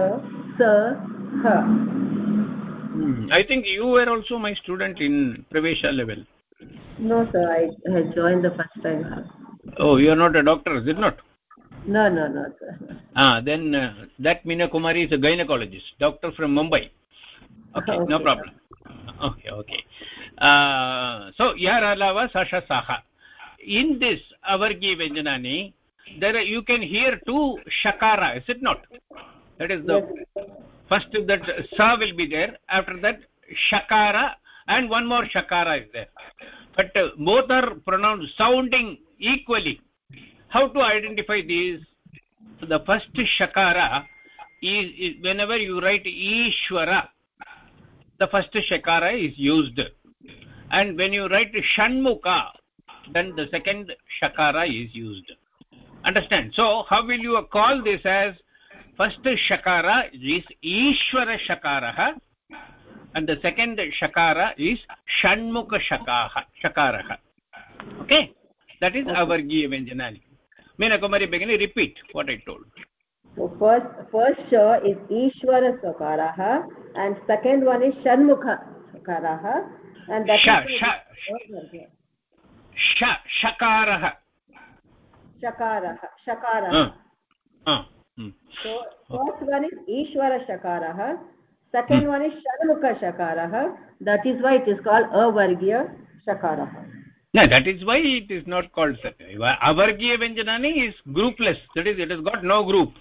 Sa, Ha. hmm. i think you were also my student in pravesha level No, sir, I had joined the first time. oh you are not a doctor is it not No, no, no, sir. ah then uh, that meena kumari is a gynecologist doctor from mumbai okay, no Okay. problem okay okay. Uh, so yaralava sasha saha. In this avargi vyanjanani there are, you can hear two shakara is it not? That is the first that sa will be there after that shakara and one more shakara is there. But uh, both are pronounced sounding equally. How to identify these? The first shakara is, is whenever you write ishvara the first shakara is used. And when you write shanmukha then the second shakara is used. Understand? So how will you call this as first shakara is ishvara shakarah and the second shakara is shanmukha shakaha shakarah okay? That is Okay. avargiya vyanjanani meena kumari begin repeat what i told. So first, first sha is Ishvara Sakaraha and second one is Shanmukha Sakaraha and that Sha, is sha, sha shakarah Shakaraha. Shakaraha. uh, uh, hmm. So first one is Ishvara Shakaraha, second Hmm. one is Shanmukha Shakaraha. That is why it is called Avargya Shakaraha. no that is why it is not called sakara avargiya vyanjanani is groupless that is it has got no group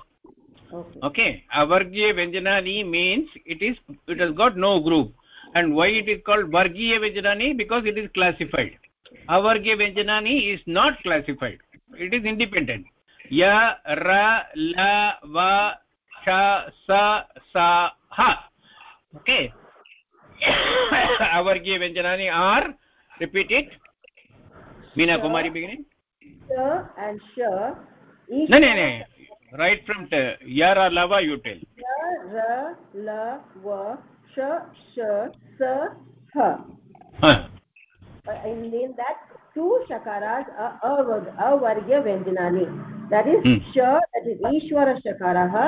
Okay. okay. Avargiya vyanjanani means it is it has got no group. And why it is called vargiya vyanjanani because it is classified. Avargiya vyanjanani is not classified. It is independent. Ya ra la va sha sa sa ha. Okay. [coughs] Avargiya vyanjanani are repeat it. Meena kumari beginning. Sha and Sha. no no no right from the ya ra la va you tell Ya, Ra, La, Va, Sha, Sha, Sa, Ha. huh. Uh, in, in that two shakaras are avar- avargya vyanjanani that is Hmm. sha that is ishvara shakaraha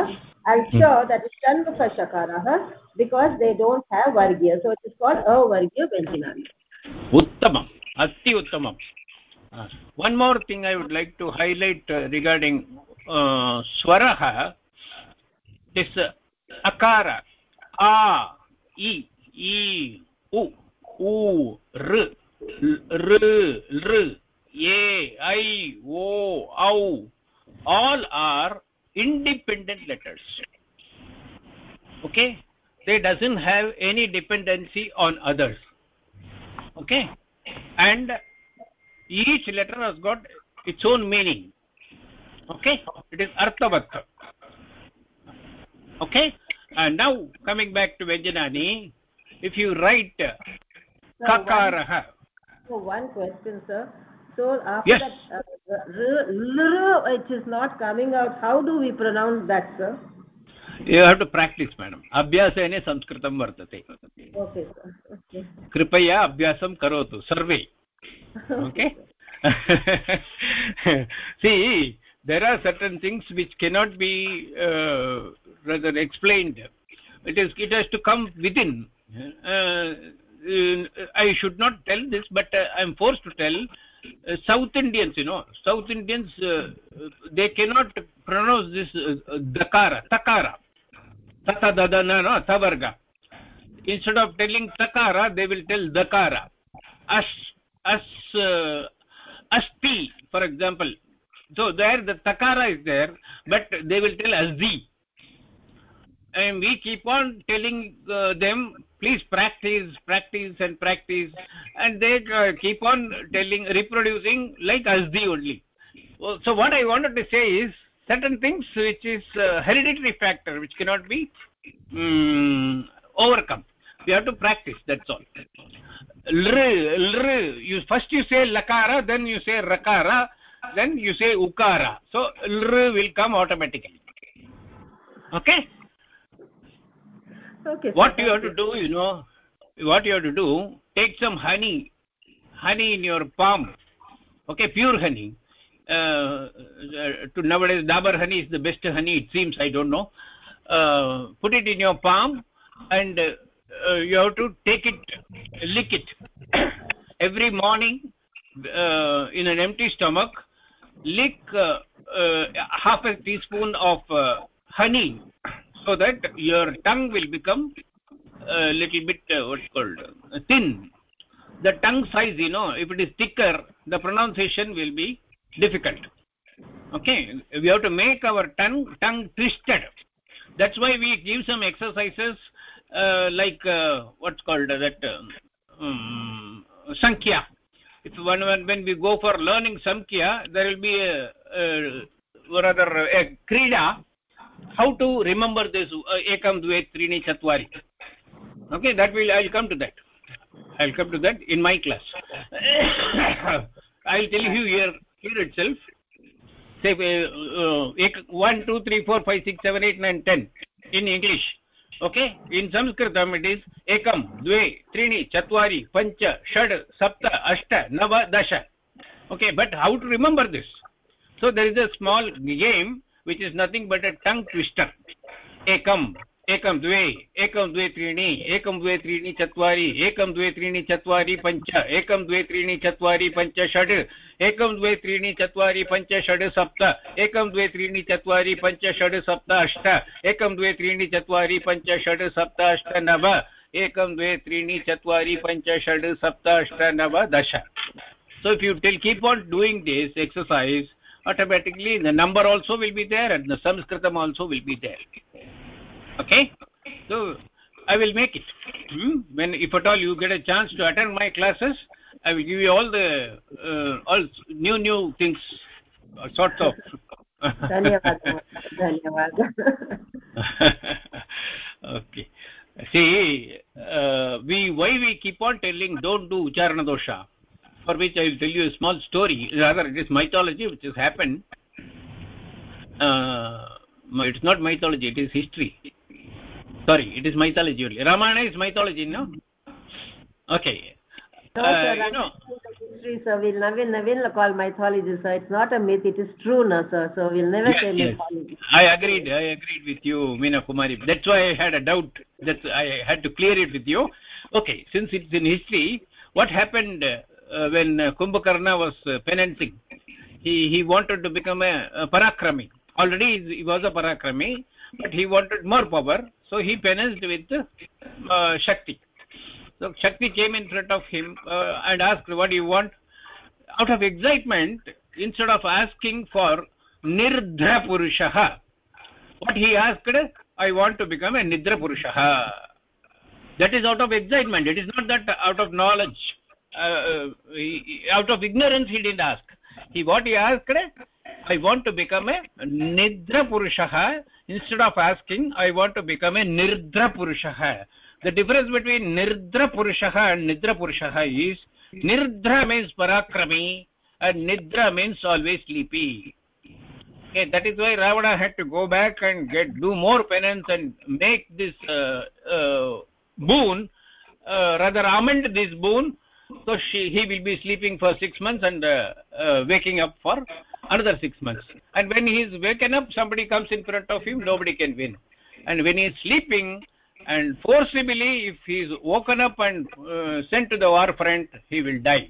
and sha that is shanmukha shakaraha because they don't have vargya so it is called avargya vyanjanani uttamam atti uttamam Uh, one more thing i would like to highlight uh, regarding swarah this akara a i e u u r r r a i o au all are independent letters. Okay? They doesn't have any dependency on others. Okay? And each letter has got its own meaning okay it is arthavat okay and now coming back to vyanjanani if you write one, kakarah so one question sir so after Yes. that uh, r, which is not coming out how do we pronounce that sir you have to practice madam अभ्यासेन संस्कृतं वर्तते okay sir okay कृपया अभ्यासं करोतु सर्वे okay see there are certain things which cannot be uh, rather explained. It is it has to come within. Uh, uh, i should not tell this but uh, i am forced to tell uh, south indians you know south indians they cannot pronounce this dakara takara. Tata dadana no tavarga. Instead of telling takara they will tell dakara. As as uh, asti for example so there the takara is there but they will tell asdi and we keep on telling uh, them please practice practice and practice. And they uh, keep on telling reproducing like asdi only. So what i wanted to say is certain things which is uh, hereditary factor which cannot be mm, overcome. We have to practice that's all. Lr lr you first you say lakara then you say rakara then you say ukara so lr will come automatically. Okay? Okay sir, what you thank have to do you know what you have to do take some honey honey in your palm. Okay pure honey. Uh, uh, to nowadays dabur honey is the best honey it seems i don't know. Uh, put it in your palm and uh, uh, you have to take it lick it. [coughs] Every morning uh, in an empty stomach lick uh, uh, half a teaspoon of uh, honey so that your tongue will become a little bit what's called thin. The tongue size you know if it is thicker the pronunciation will be difficult. Okay? We have to make our tongue tongue twisted. That's why we give some exercises uh, like uh, what's called that um, sankhya if one when, when we go for learning sankhya there will be a, a rather a krida. How to remember this uh, ekam dve trini chatvari okay that will i'll come to that. I'll come to that in my class. [coughs] I'll tell you here here itself. Say uh, uh, 1 2 3 4 5 6 7 8 9 10 in english okay in संस्कृतम् it is एकं द्वे त्रीणि चत्वारि पञ्च षड् सप्त अष्ट नव दश okay but how to remember this so there is a small game which is nothing but a tongue twister ekam ekam dve ekam dve trini ekam dve trini chatvari ekam dve trini chatvari pancha ekam dve trini chatvari pancha shad एकं द्वे त्रीणि चत्वारि पञ्च षड् सप्त, एकं द्वे त्रीणि चत्वारि पञ्च षड् सप्त अष्ट, एकं द्वे त्रीणि चत्वारि पञ्च षड् सप्त अष्ट नव, एकं द्वे त्रीणि चत्वारि पञ्च षड् सप्त अष्ट नव दश. So if you till keep on doing this exercise automatically the number also will be there and the संस्कृतम् also will be there okay so i will make it. Hmm? when, if at all you get a chance to attend my i will give you all the uh, all new new things uh, sorts of धन्यवादः धन्यवादः okay see uh, we why we keep on telling don't do ucharana dosha for which i will tell you a small story rather it is mythology which has happened uh, it's not mythology it is history sorry it is mythology only ramayana is mythology no okay No, uh, sir, you know history, sir. We'll never, never call mythology, sir. It's not a myth. It is true, no, sir. So we'll never Yes, say yes. mythology. i agreed i agreed with you meena kumari that's why i had a doubt that i had to clear it with you okay since it's in history what happened uh, when uh, kumbhakarna was uh, penanting he he wanted to become a, a parakrami already he was a parakrami but he wanted more power so he penanced with uh, shakti so shakti came in front of him uh, and asked what do you want? Out of excitement instead of asking for nirdra purushah what he asked i want to become a nidra purushah that is out of excitement. It is not that out of knowledge uh, uh, he- out of ignorance he didn't ask. He what he asked i want to become a nidra purushah instead of asking i want to become a nirdra purushah the difference between nirdra purushah and nidra purushah is nirdra means parakrami and nidra means always sleepy okay that is why ravana had to go back and get do more penance and make this uh, uh, boon uh, rather amend this boon so she he will be sleeping for 6 months and uh, uh, waking up for another 6 months. And when he is waken up somebody comes in front of him nobody can win. And when he is sleeping and forcibly if he is woken up and uh, sent to the war front he will die.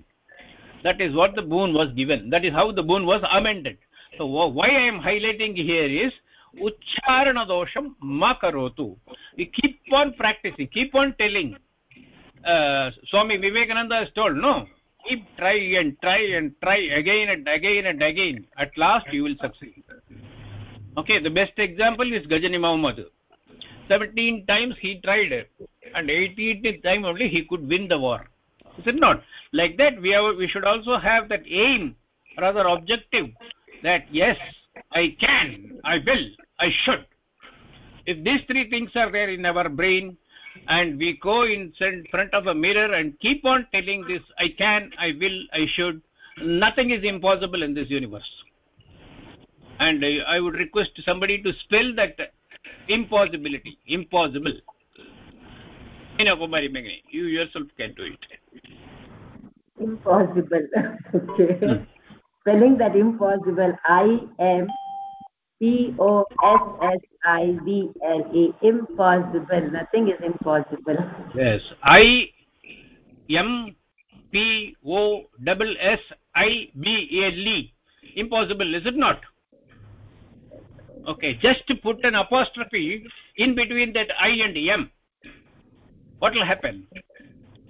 That is what the boon was given. That is how the boon was amended. So why i am highlighting here is ucharana dosham ma karotu. We keep on practicing keep on telling. Uh, swami vivekananda has told no keep try and try and try again and again and again. At last you will succeed. Okay the best example is gajani muhammad 17 times he tried and 18th time only he could win the war. Is it not? Like that we have we should also have that aim rather objective that yes i can i will i should. If these three things are there in our brain and we go in front of a mirror and keep on telling this i can i will i should nothing is impossible in this universe. And i would request somebody to spell that impossibility impossible Meena Kumari Megani, you yourself can do it Impossible. [laughs] okay. Hmm. Spelling that impossible. I M P O S S I B L E. Impossible. Nothing is impossible. yes i m p o double s i b l e impossible is it not okay just to put an apostrophe in between that i and m. What will happen?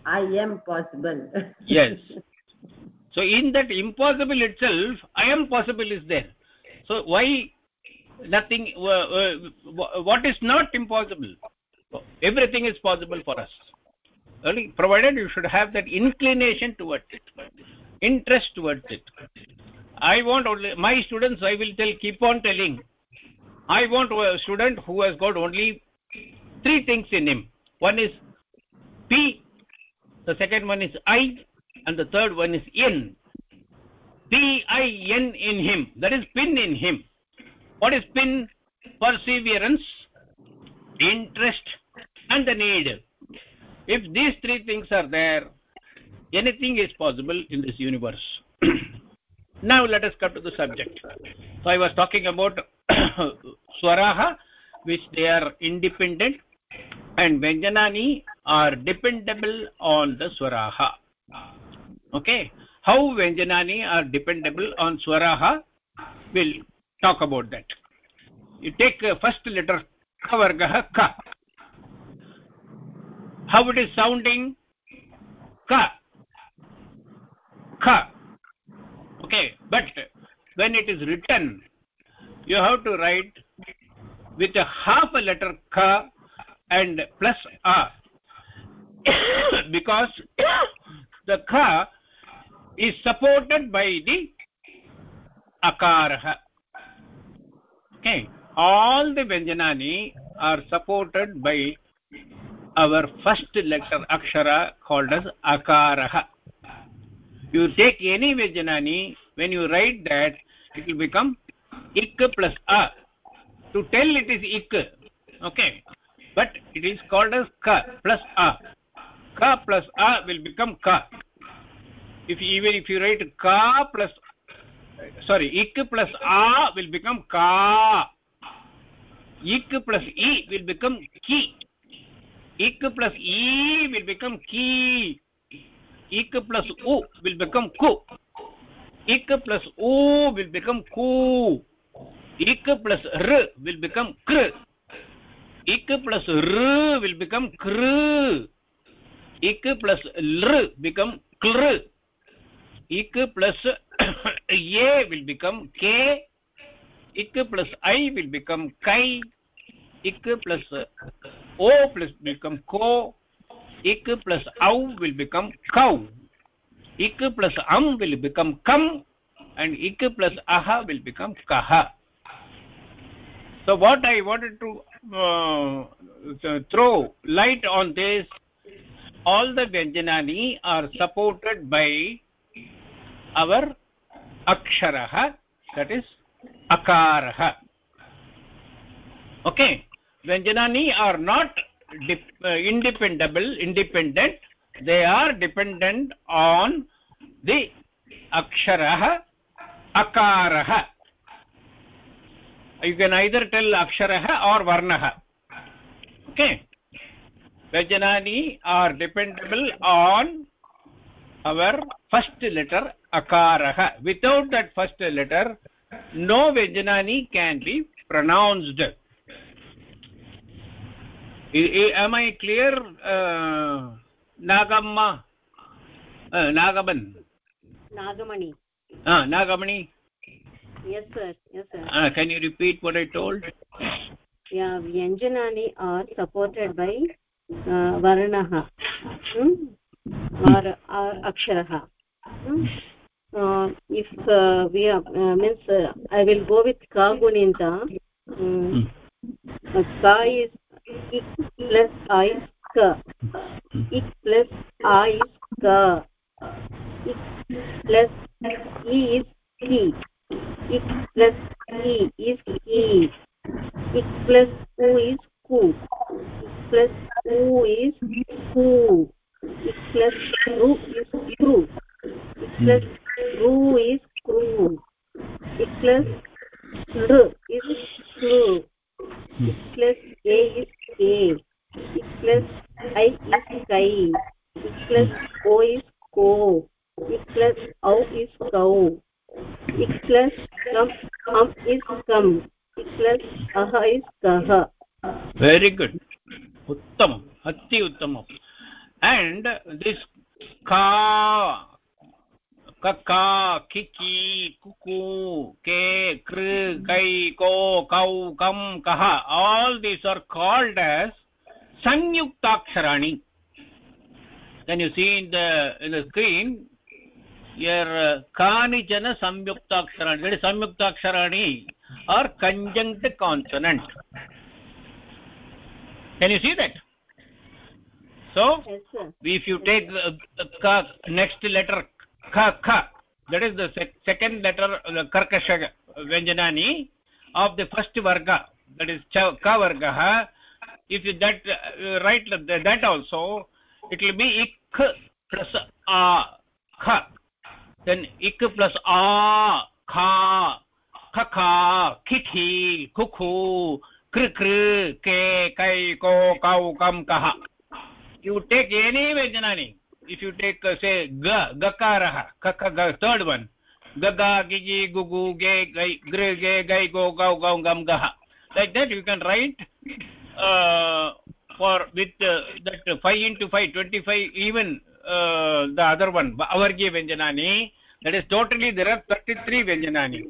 I am possible. [laughs] yes. So in that impossible itself i am possible is there. So why nothing uh, uh, what is not impossible? Everything is possible for us. Only provided you should have that inclination towards it interest towards it. I want only my students i will tell keep on telling i want a student who has got only three things in him. One is p the second one is i and the third one is in p i n in him. That is pin in him. What is pin? Perseverance interest and the need. If these three things are there anything is possible in this universe. [clears throat] Now let us come to the subject. So i was talking about [coughs] swaraha which they are independent and vyanjanani are dependable on the swaraha. Okay? How vyanjanani are dependable on swaraha? We'll talk about that. You take uh, first letter ka vargah ka. How it is sounding? Ka. Ka. Okay? But when it is written you have to write with a half a letter ka and plus a [coughs] because the ka is supported by the akarah. Okay. All the vyanjanani are supported by our first letter akshara called as akarah. You take any vyanjanani when you write that it will become ik plus a to tell it is ik okay. But it is called as ka plus a ka plus a will become ka. If even if you write ka plus sorry ik plus a will become ka. Ik plus e will become ki. Ik plus e will become ki. Ik plus u will become ku ik plus u will become ku. Ik plus r will become kr. Ik plus r will become kr. Ik plus lr become klr ik plus [coughs] a will become k. Ik plus i will become kai. Ik plus o plus become ko. Ik plus au will become cow ik plus am will become kam and ik plus aha will become kaha so what i wanted to uh, throw light on this all the vyanjanani are supported by our aksharah that is akarah. Okay. Vyanjanani are not uh, independable independent they are dependent on the aksharah akarah you can either tell aksharah or varnah okay vyanjanani are dependable on our first letter akarah without that first letter no vyanjanani can be pronounced am i clear uh, nagamma uh, nagaban nagamani ah nagamani yes sir yes sir uh, can you repeat what i told yeah vyanjanani are supported by uh, varnah hmm? or uh, aksharah hmm? uh, if uh, we are, uh, means uh, i will go with ka guninta um, uh, ka is ik plus i ik plus i is ka ik plus e is ki plus e is ik plus u is ku ik plus u is ku ik plus ru is kru ik plus ru is kru plus r is kru ik plus a is a plus i is kai plus o is ko plus au is kau plus kam am is kam plus aha is kah very good uttamam atti uttamam and this ka kaka kiki kuku ke kr kai ko kau kam kaha all these are called as sanyuktaksharani can you see in the in the screen here uh, kanichana samyuktaksharani that is samyuktaksharani or conjunct consonant can you see that so yes if you take the, the ka, next letter ka kha that is the sec second letter the karkasha vyanjanani of the first varga that is cha ka varga if you that uh, write that also it will be ik plus a kha then ik plus a kha khakha kithi kukhu kr kr ke kai ko kau kam kaha you take any vyanjanani if you take uh, say ga gakarah kakha ga third one gaga gigi gugu ge gai gre ge gai go gau gau gam gaha like that you can write uh, for with uh, that 5 into 5 25 even uh, the other one avargya vyanjanani that is totally there are 33 vyanjanani.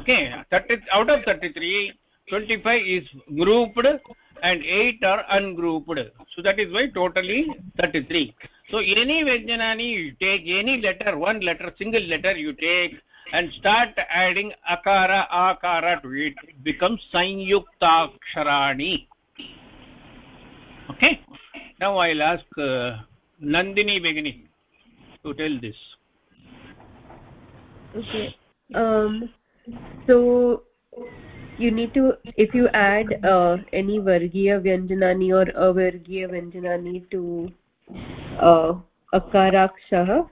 Okay 30 out of 33 25 is grouped and 8 are ungrouped. So that is why totally 33 so any vyanjanani you take any letter one letter single letter you take and start adding akara akara to it it becomes sanyuktaksharani okay. Now i'll ask uh, nandini bhagini to tell this. Okay. Um so you need to if you add uh, any vargiya vyanjanani or avargiya vyanjanani to uh, akarakshah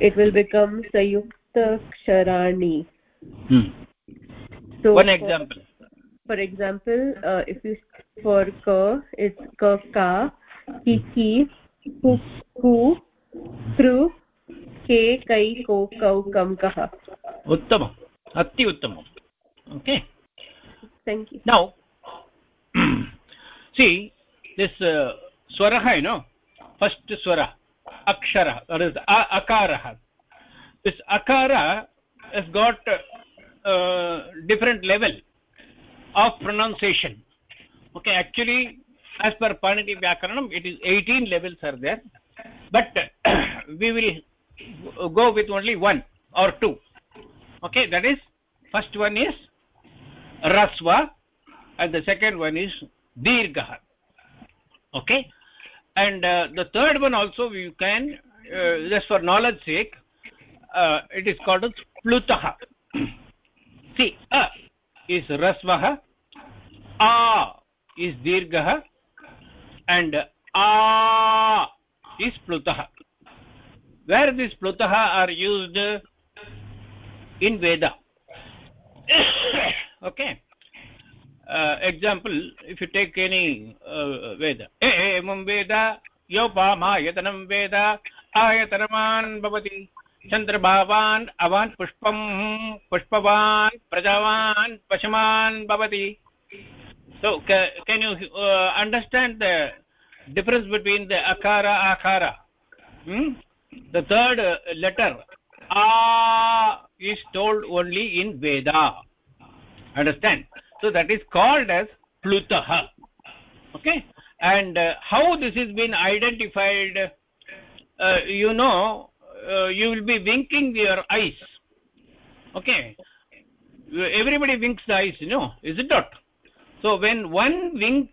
it will become sayukta ksharani. Hmm. so one example for, example uh, if you for ka it's ka ka ki ki ku ku kru ke kai ko kau kam kah uttamam atti uttamam okay. Thank you. Now [clears throat] see this uh, swarah you know first swara akshara that is a- akara this akara has got uh, different level of pronunciation. Okay actually as per panini vyakaranam it is 18 levels are there. But [clears throat] we will go with only one or two. Okay that is first one is rasva and the second one is dirgha okay and uh, the third one also you can uh, just for knowledge sake uh, it is called as plutah. [clears throat] See a is rasvah a is dirghah and a is plutah where these plutah are used in veda okay uh, example if you take any uh, veda emam veda yopamaytanam veda ayatanaman bhavati chandrabhavan avan pushpam pushpavan prajavan pashaman bhavati so ca can you uh, understand the difference between the akara akara hmm? the third uh, letter a is told only in veda. Understand? So that is called as plutah. Okay? And uh, how this has been identified uh, you know uh, you will be winking your eyes. Okay? Everybody winks the eyes you know is it not so when one wink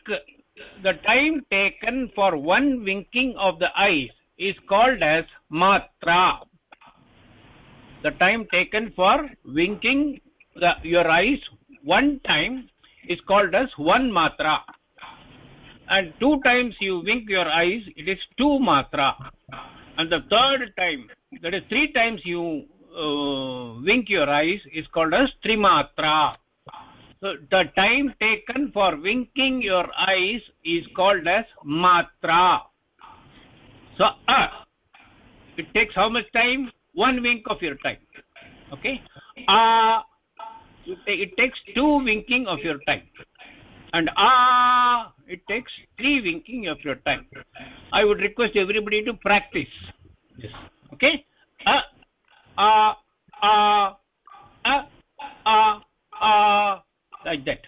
the time taken for one winking of the eyes is called as matra. The time taken for winking the, your eyes one time is called as one matra. And two times you wink your eyes it is two matra. And the third time that is three times you uh, wink your eyes is called as trimatra so the time taken for winking your eyes is called as matra. So uh, it takes how much time? One wink of your time. Okay? Ah it takes two winking of your time. And ah it takes three winking of your time. I would request everybody to practice this. Okay? Ah ah ah ah ah like that.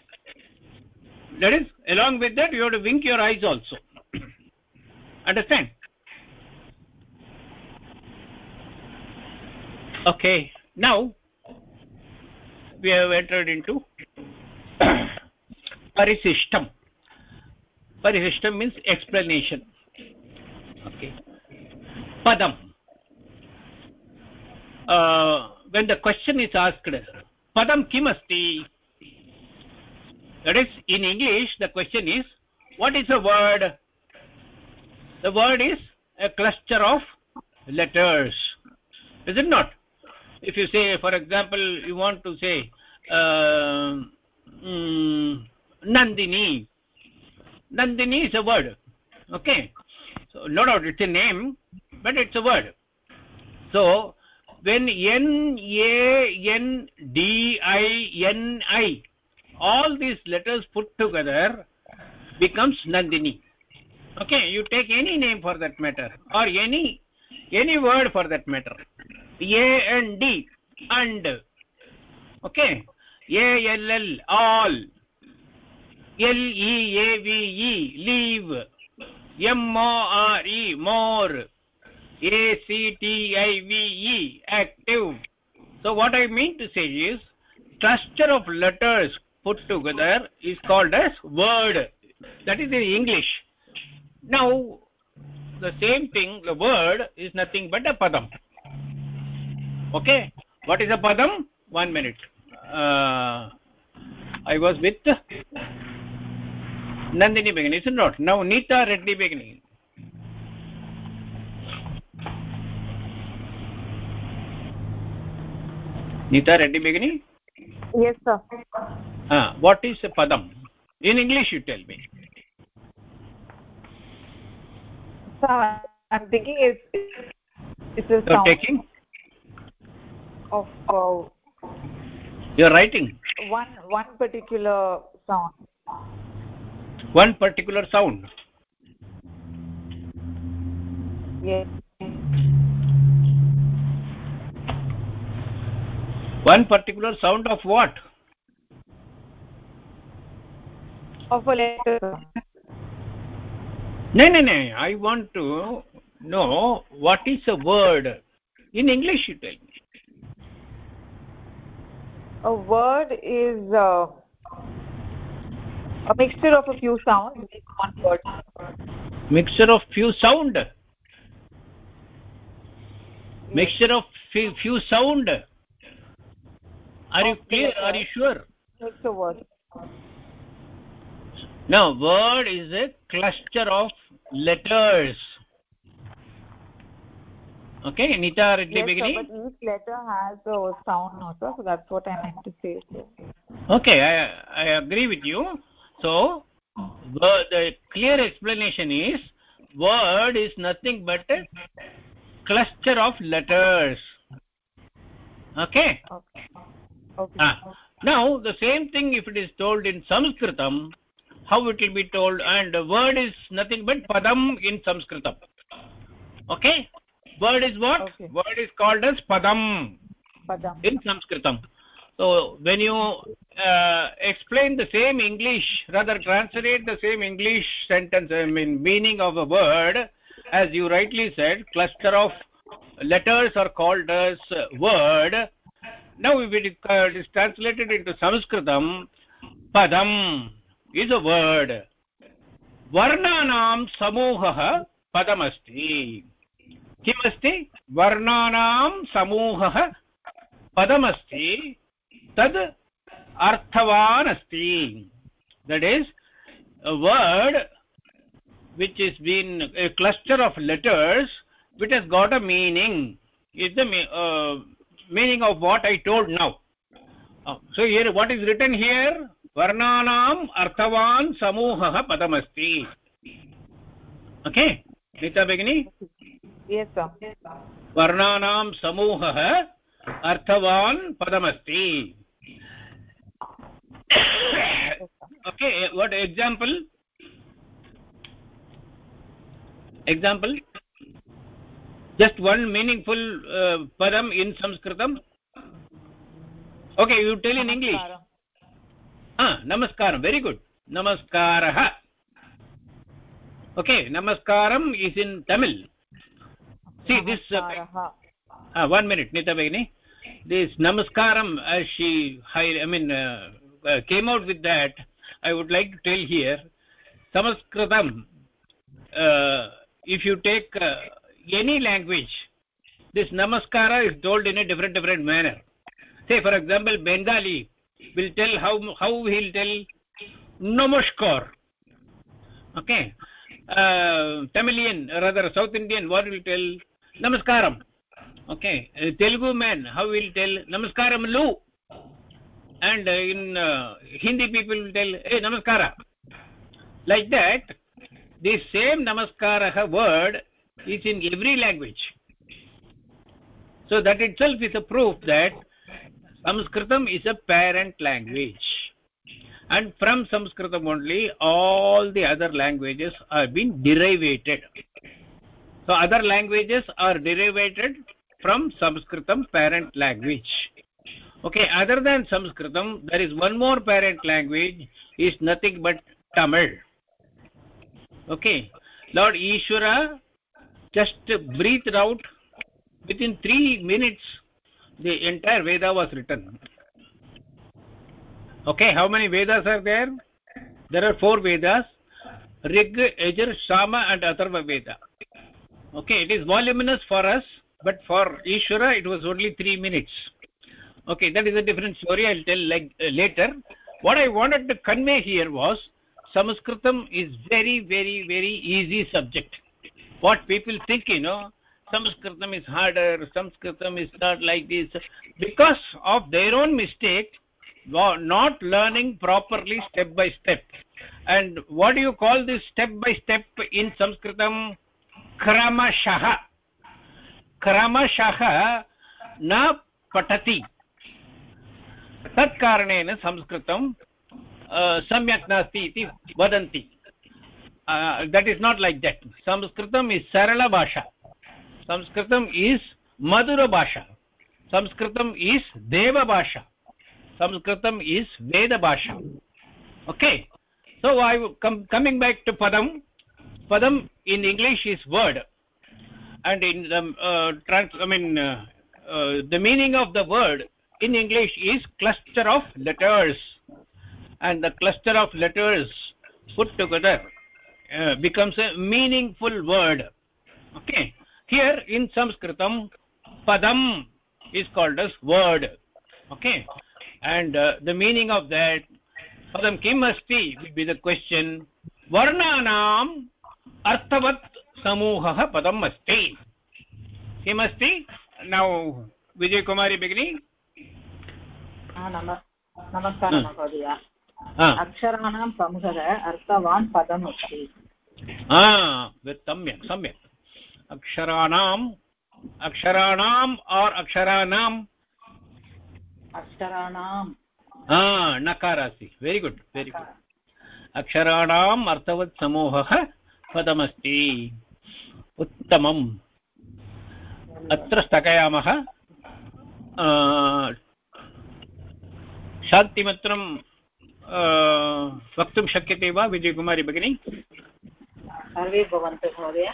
That is along with that you have to wink your eyes also. [clears throat] Understand? Okay now we have entered into [clears throat] parisishtam. Parisishtam means explanation. Okay. Padam. Uh, when the question is asked padam kim asti that is in english the question is what is a word? The word is a cluster of letters is it not? If you say for example you want to say uh, mm, nandini. Nandini is a word okay? So no doubt it's a name but it's a word. So when n a n d i n i all these letters put together becomes nandini. Okay you take any name for that matter or any any word for that matter. A and d and. Okay a l l all. L e a v e leave. M o r e more. A c t i v e active. So what i mean to say is cluster of letters put together is called as word. That is in english. Now the same thing the word is nothing but a padam. Okay? What is a padam? One minute. Uh, i was with nandini beginning is not. Now nita reddy beginning nita reddy beginning yes sir uh, what is a padam? In english you tell me. So i'm thinking it's it's a you're taking? of uh, you're writing? one one particular sound. One particular sound? Yes. One particular sound of what of a letter. No no no. I want to know what is a word. In english you tell me. A word is uh, a mixture of a few sounds. One word. Mixture of few sound. Mixture of few, few sound. Are you clear? Are you sure? Makes a word now word is a cluster of letters. Okay nita reddy yes, beginning? sir, but each letter has a sound also so that's what i meant to say. Okay i i agree with you. So the clear explanation is word is nothing but a cluster of letters. Okay? Okay. Okay. Ah. now the same thing if it is told in sanskritam how it will be told and the word is nothing but padam in sanskritam. Okay? Word is what? Okay. word is called as padam padam. in sanskritam. So when you uh, explain the same english rather translate the same english sentence i mean meaning of a word as you rightly said cluster of letters are called as word. Now if it is, uh, it is translated into sanskritam padam is a word वर्णानां समूहः पदमस्ति किमस्ति वर्णानां समूहः पदमस्ति तद् अर्थवान् अस्ति that is word which is been a cluster of letters which has got a meaning is the meaning of what I told now so here what is written here वर्णानाम् अर्थवान् समूहः पदमस्ति। ओके? नीता भगिनी? वर्णानां समूहः अर्थवान् पदमस्ति। Okay what example example just one meaningful पदम् in संस्कृतम् okay you tell in English Namaskaram. ah namaskaram very good. namaskarah okay namaskaram is in tamil. See this uh, uh, one minute nita this namaskaram as she i mean uh, uh, came out with that i would like to tell here sanskritam uh, if you take any language this namaskara is told in a different different manner. Say for example bengali will tell how how he'll tell. Namaskar okay. Uh, tamilian rather south indian what will tell? Namaskaram. Okay. Uh, telugu man how will tell? Namaskaram lu. And uh, in uh, hindi people will tell hey namaskara. Like that the same namaskara word is in every language. So that itself is a proof that sanskritam is a parent language. And from sanskritam only all the other languages are been derived so other languages are derived from sanskritam parent language. Okay other than sanskritam there is one more parent language is nothing but tamil. Okay lord ishvara just breathed out within 3 minutes the entire veda was written. Okay how many vedas are there? There are four vedas rig yajur sama and atharva veda. Okay it is voluminous for us but for ishvara it was only 3 minutes. Okay that is a different story i'll tell like uh, later. What i wanted to convey here was sanskritam is very very very easy subject. What people think you know sanskritam is harder sanskritam is not like this because of their own mistake not learning properly step by step and what do you call this step by step in sanskritam kramashah kramashah na patati तत्कारणेन संस्कृतं सम्यक् नास्ति इति वदन्ति that is not like that संस्कृतम् is सरलभाषा sanskritam is madura bhasha sanskritam is deva bhasha sanskritam is veda bhasha okay? So i com coming back to padam. Padam in english is word. And in the uh, trans i mean uh, uh, the meaning of the word in english is cluster of letters. And the cluster of letters put together uh, becomes a meaningful word. Okay? Here in sanskritam padam is called as word okay and uh, the meaning of that padam kim asti will be the question varnanam arthavat samuhah padam asti kim asti now vijay kumari beginning नमस्कारः महोदय अक्षराणां समूहः अर्थवान् पदम् अस्ति सम्यक् सम्यक् अक्षराणाम् अक्षराणाम् और् अक्षराणाम्। अक्षराणां नकार अस्ति वेरि गुड् वेरि गुड् अक्षराणाम् अर्थवत् समूहः पदमस्ति। उत्तमम्। अत्र स्थगयामः। शान्तिमन्त्रं वक्तुं शक्यते वा? विजयकुमारी भगिनी? सर्वे भवन्तु महोदय।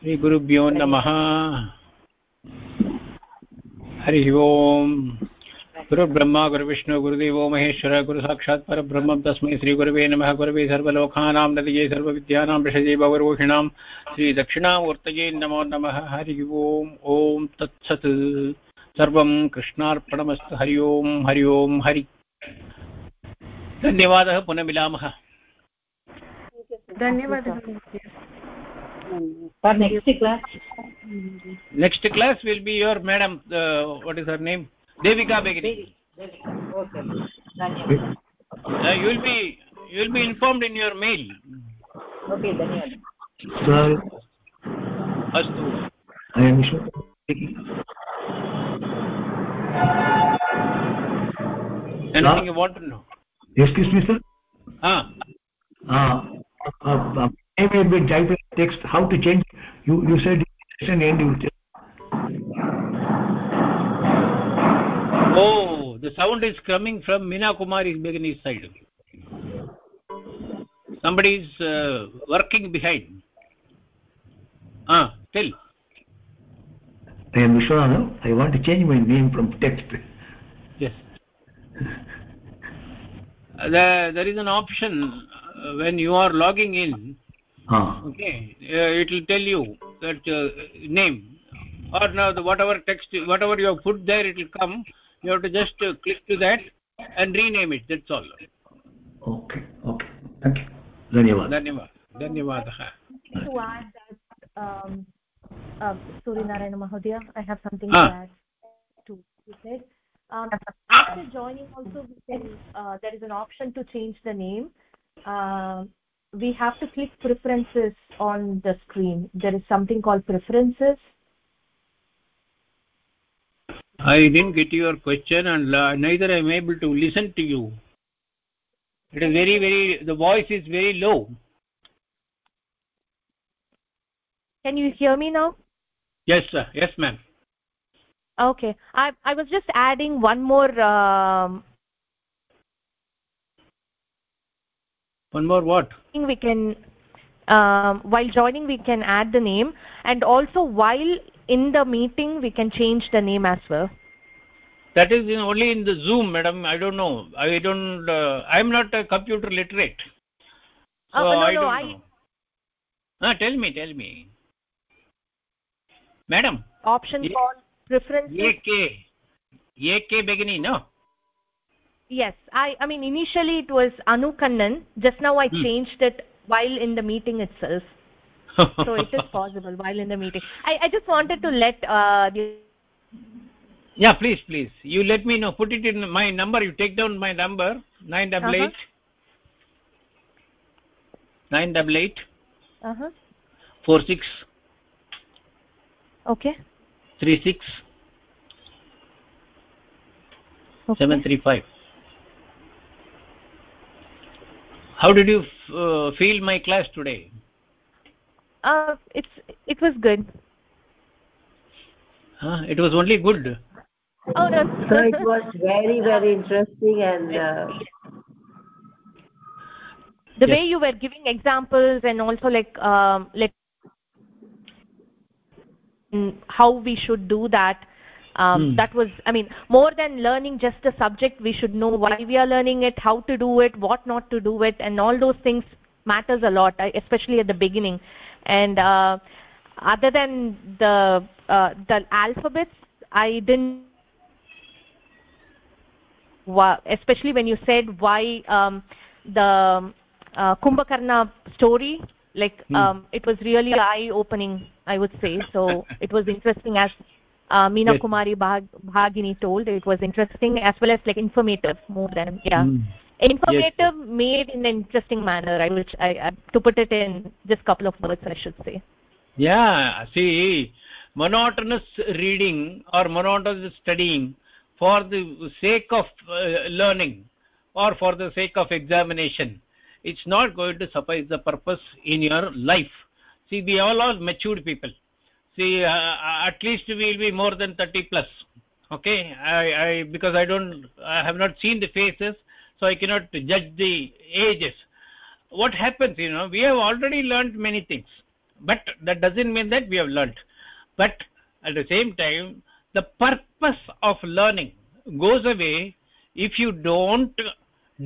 श्रीगुरुभ्यो नमः। हरिः ओम्। गुरुर्ब्रह्मा, गुरुविष्णु, गुरुदेवो, महेश्वर, गुरुसाक्षात् परब्रह्मं तस्मै श्रीगुरवे नमः। गुरवे सर्वलोकानां, नदये सर्वविद्यानां विषये भवरोहिणां श्रीदक्षिणामूर्तये नमो नमः। हरिः ओम्। ॐ तत्सत्। सर्वं कृष्णार्पणमस्तु। हरि ओम् हरि ओम्, हरि। धन्यवादः। पुनः मिलामः धन्यवादः। For next class. Next class will be your madam. Uh, what is her name? Devika Begini. Okay. Uh, you will be you will be informed in your mail. Okay. Dhanyawad. Sir, Astu. I am sure. Anything you want to know? Excuse me, sir. Ah. Uh, I way with type text, how to change. You, you said session end, you change. Oh, the sound is coming from Meena Kumari Bhagini's side. Somebody is uh, working behind. Ah, tell. I am Vishwanath. I want to change my name from text. Yes. [laughs] Uh, there, there is an option uh, when you are logging in okay uh, it will tell you that uh, name. Or now the whatever text whatever you have put there it will come. You have to just uh, click to that and rename it that's all. Okay okay. Thank you. Dhanyawad dhanyawad dhanyavadah to add that um, um mahodaya i have something ah. to add to this. Um, after joining also we said, uh, there is an option to change the name. Uh, we have to click preferences on the screen. There is something called preferences. i didn't get your question and uh, neither i am able to listen to you it is very very the voice is very low Can you hear me now? yes sir yes ma'am Okay. I I was just adding one more um, one more what? We can um, while joining we can add the name. And also while in the meeting we can change the name as well. That is in, only in the zoom madam. I don't know. I don't uh, i am not a computer literate. So Oh, no, i no, don't I- know. Ah tell me tell me. Madam. Option Ye- called preferences. Ak ak bhagini no yes i i mean initially it was anu kannan. Just now i Hmm. changed it while in the meeting itself. [laughs] So it is possible while in the meeting. I i just wanted to let uh the yeah please please. You let me know. Put it in my number. You take down my number. 988 988 uh-huh. 46 okay. 36 okay. 735 how did you uh, feel my class today? Uh it's it was good. Huh? it was only good? Oh no. So it was very, very interesting and uh, the Yes. way you were giving examples and also like um like mm, how we should do that um, Hmm. that was i mean more than learning just a subject we should know why we are learning it how to do it what not to do it and all those things matters a lot especially at the beginning and uh, other than the uh, the alphabets i didn't especially when you said why um, the uh, kumbhakarna story like Hmm. um, it was really eye opening i would say so it was interesting as uh, meena Yes. kumari Bhag- bhagini told it was interesting as well as like informative more than yeah. Hmm. informative made in an interesting manner i which I, I to put it in just couple of words i should say. Yeah see monotonous reading or monotonous studying for the sake of uh, learning or for the sake of examination it's not going to suffice the purpose in your life. See we all are matured people see uh, at least we will be more than 30 plus okay? I i because i don't i have not seen the faces so i cannot judge the ages. What happens you know we have already learned many things but that doesn't mean that we have learned. But at the same time the purpose of learning goes away if you don't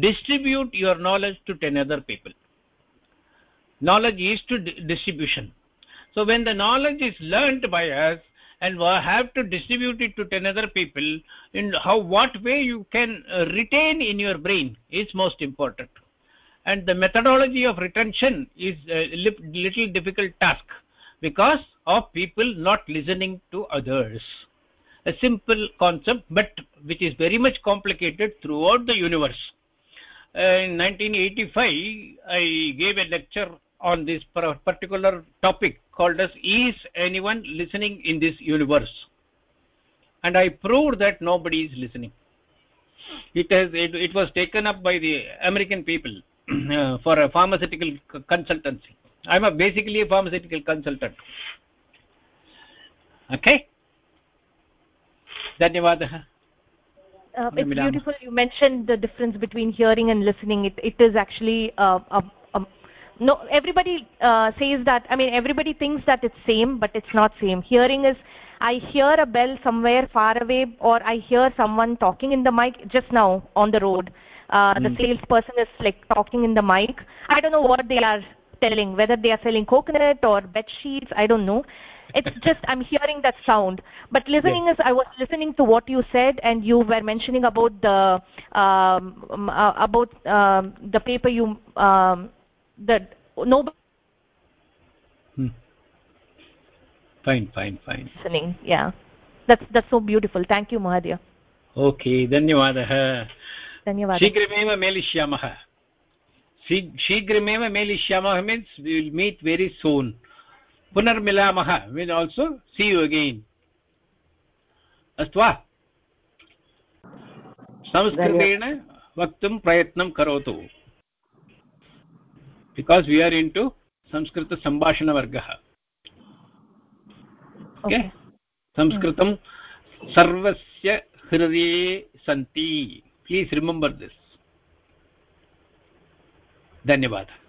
distribute your knowledge to 10 other people. Knowledge is to distribution so when the knowledge is learnt by us and we have to distribute it to 10 other people in how what way you can uh, retain in your brain is most important. And the methodology of retention is a little difficult task because of people not listening to others. A simple concept but which is very much complicated throughout the universe. Uh, in 1985 i gave a lecture on this par- particular topic called as is anyone listening in this universe and i proved that nobody is listening it has it, it was taken up by the american people [clears throat] uh, for a pharmaceutical c- consultancy i'm a basically a pharmaceutical consultant okay धन्यवादः uh, it's Milamah. beautiful you mentioned the difference between hearing and listening it it is actually uh, a, a no everybody uh, says that i mean everybody thinks that it's same but it's not same. Hearing is i hear a bell somewhere far away or i hear someone talking in the mic just now on the road. Uh, the Mm. salesperson is like talking in the mic. I don't know what they are telling whether they are selling coconut or bed sheets i don't know. It's [laughs] just i'm hearing that sound. But listening is i was listening to what you said and you were mentioning about the um, uh, about um, the paper you um, the no Hmm. fine fine fine. listening. Yeah. That's that's so beautiful. Thank you mahadya okay धन्यवादः. धन्यवादः. शीघ्रमेव मेलिष्यामः. शीघ्रमेव मेलिष्यामः means will meet very soon पुनर्मिलामः. Will also see you again अस्तु वा? संस्कृतेन वक्तुं प्रयत्नं करोतु. because we are into sanskrit sambhashana vargaha okay, okay. sanskritam sarvasya hridaye santi please remember this धन्यवादः